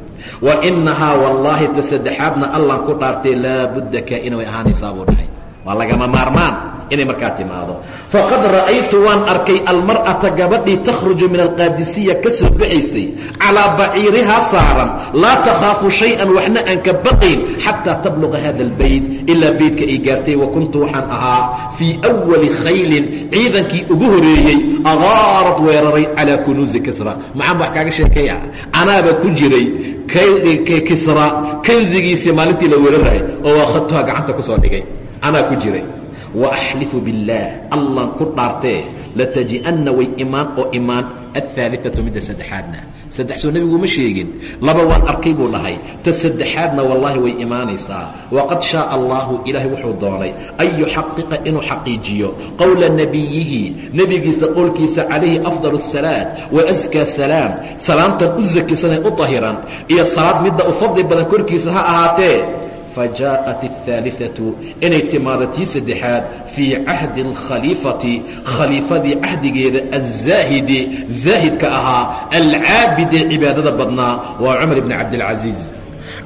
[SPEAKER 1] Wa inahaa wallaahi ta saddexaadna allan ku dhaartay laabudda kaa'ina way ahaanaysaa buu dhahay. Waa lagama maarmaan inay markaa timaado. Faqad ra'aytu waan arkay almar'ata gabadhii takhruju min alqaadisiya ka soo baxaysay calaa baciirihaa saaran laa takhaafu shay-an waxna aan ka baqayn xataa tabluqa hada albayt ilaa beytka ay gaartay wa kuntu waxaan ahaa fii awali khaylin ciidankii ugu horeeyey agaarad weeraray calaa kunuusi kisra. Maxaan wax kaaga sheekaya anaaba ku jiray kisra kanzigiisii maalintii la weerarayay oo waa khadtuha gacanta ku soo dhigay. Anaa ku jiray waaxlifu biاllaah allan ku dhaartee lataji'anna way imaan oo imaan aلثaaliثaةu midda saddexaadna saddex soo nebiguma sheegin laba waan arkay buu dhahay ta saddexaadna wallaahi way imaanaysaa waqad shaaءa allahu ilaahay wuxuu doonay an yuxaqiqa inuu xaqiijiyo qowla nebiyihi nebigiisa qowlkiisa calayhi afضal الsalaaة waaskaa salaam salaamtan u zakisanee u طahiran iyo salaad midda u fadli badan korkiisa ha ahaatee fajaءat الثaaliثaةu inay timaado tii saddexaad fii cahdi اlkhaliifati khaliifadii cahdigeeda aلzaahidi zaahidka ahaa alcaabidee cibaadada badnaa waa cumar ibni cabdilcaziiz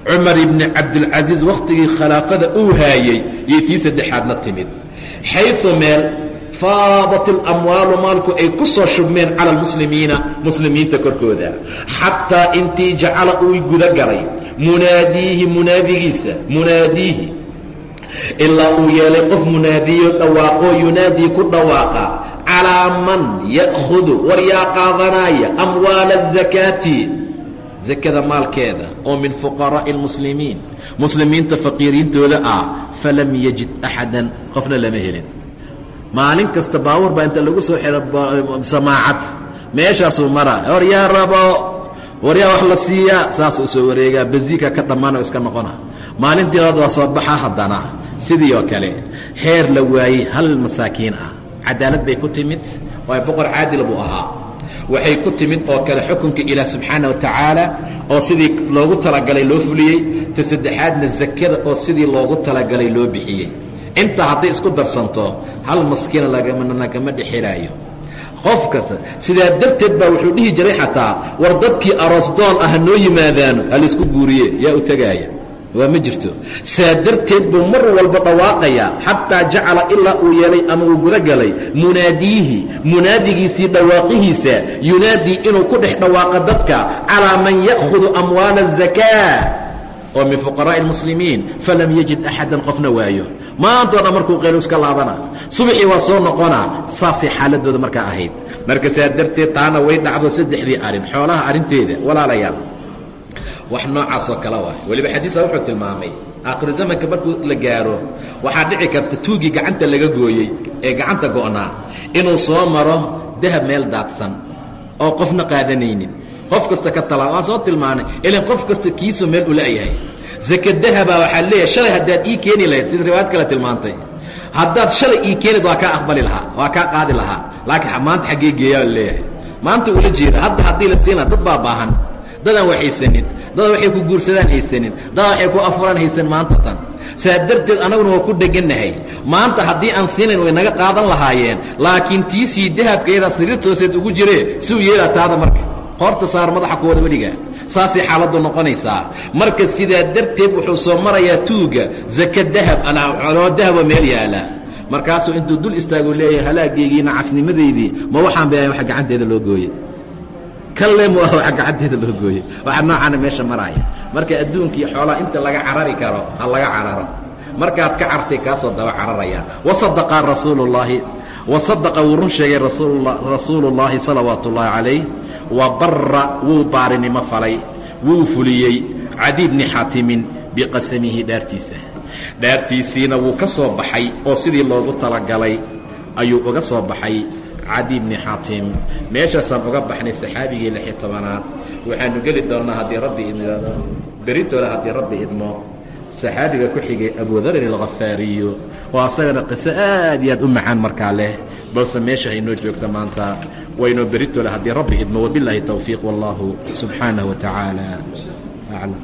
[SPEAKER 1] cumar ibni cabdilcaziiz wakhtigii khilaafada uu haayey iyo tii saddexaadna timid xayثu meel faadat اlamwaalu maalku ay ku soo shubmeen cala اlmuslimiina muslimiinta korkooda xataa intii jacala uu guda galay munaadiihi munaadigiisa munaadiihi. Ilaa uu yeelay qof munaadiyo dhawaaqoo yunaadii ku dhawaaqa. Calaa man ya'khudu war yaa qaadanaaya amwaala azakaati zakada maalkeeda oo min fuqaraa'i اlmuslimiin muslimiinta faqiiriintooda ah falam yajid axadan qofna lama helin. Maalin kasta baabuur baa inta lagu soo xidha samaacad. Meeshaasuu maraa hor yaa rabo war yaa wax la siiyaa saasuu soo wareegaa baziika ka dhammaan oo iska noqona. Maalintii labaad waa soo baxa haddana. Sidii oo kale heer la waayey hal masaakiin ah. Cadaalad bay ku timid waayo boqor caadil buu ahaa. Waxay ku timid oo kale xukunka ilaah subxaana wa tacaala oo sidii loogu talagalay loo fuliyey ta saddexaadna zakada oo sidii loogu talagalay loo bixiyey. Intaa hadday isku darsanto hal maskiina lagama dhexelaayo qof kasta. Sidaa darteed baa wuxuu dhihi jiray xataa war dadkii aroosdoon ah noo yimaadaano ha laysku guuriye yaa u tegaaya waa ma jirto. Sidaa darteed buu mar walba dhawaaqayaa xataa jacala ilaa uu yeelay ama uu guda galay munaadiyihi munaadigiisii dhawaaqihiisa yunaadii inuu ku dhex dhawaaqo dadka calaa man ya'khudu amwaala azakaa oo min fuqaraa'i اlmuslimiin falam yajid axadan qofna waayo maantoo dhan markuu qaylu iska laabana. Subaxii waa soo noqonaa saasay xaaladooda markaa ahayd. Marka saa darteed taana way dhacdo saddexdii arrin xoolaha arrinteeda walaalayaal. Wax noocaasoo kale waay. Weliba xadiisa wuxuu tilmaamay aakhiru zamanka markuu la gaaro waxaa dhici karta tuugii gacanta laga gooyey ee gacanta go'naa inuu soo maro dahab meel daadsan oo qofna qaadanaynin. Qof kasta ka talaa waan soo tilmaanay ilan qof kasta kiisoo meel u la'yahay zaka dahabaa waxaa leeyahay shalay haddaad ii keeni lahayd sida riwaayad kale tilmaantay. Haddaad shalay ii keenid waa kaa aqbali lahaa waa kaa qaadi lahaa. Laakiin maanta xaggee geeyaa leeyahay. Maanta ula jeeda hadda haddii la siinaa dad baa baahan. Dadaan wax haysanin dada waxay ku guursadaan haysanin dada waxay ku afuraan haysan maanta tan. Saa darteed annaguna waa ku dhegannahay. Maanta haddii aan siinayn way naga qaadan lahaayeen. Laakiin tiisii dahabkayada sariirtooseed ugu jiree si uu yeelaa taada marka. Qoorta saar madaxa ku wada weligaa saasay xaaladdu noqonaysaa. Marka sidaa darteed wuxuu soo marayaa tuuga zaka dahab aloo dahaba meel yaalla. Markaasuu intuu dul istaaguu leeyahay halaagaygiina casnimadaydii ma waxaan bay wax gacanteeda loo gooyey. Kalle mu ah waxa gacanteeda loo gooyey. Waxa noocaana meesha maraaya marka adduunkii xoolaha inta laga carari karo ha laga cararo. Markaad ka cartay kaasoo daba cararayaan wasadaqa rasuulu llaahi wasadaqa wuu run sheegay rasuulu llaahi salawaatu ullaahi calayh wa barra wuu baarinimo falay. Wuu fuliyey. Cadi bni xaatimin biqasamihi dhaartiisa. Dhaartiisiina wuu ka soo baxay oo sidii loogu talagalay ayuu uga soo baxay cadi bni xaatim. Meeshaasaan uga baxnay saxaabigii lixi tobanaad. Waxaanu geli doonnaa haddii rabbi idmo beritooda haddii rabbi idmo. Saxaabiga ku xigay abudarin alkhafaariyu oo asagana qiso aad iyo aad u macaan markaa leh balse meesha haynoo joogta maanta waynoo beritooda haddii rabbi idmo wabilaahi towfiiq wallahu subxaanaه wa aclam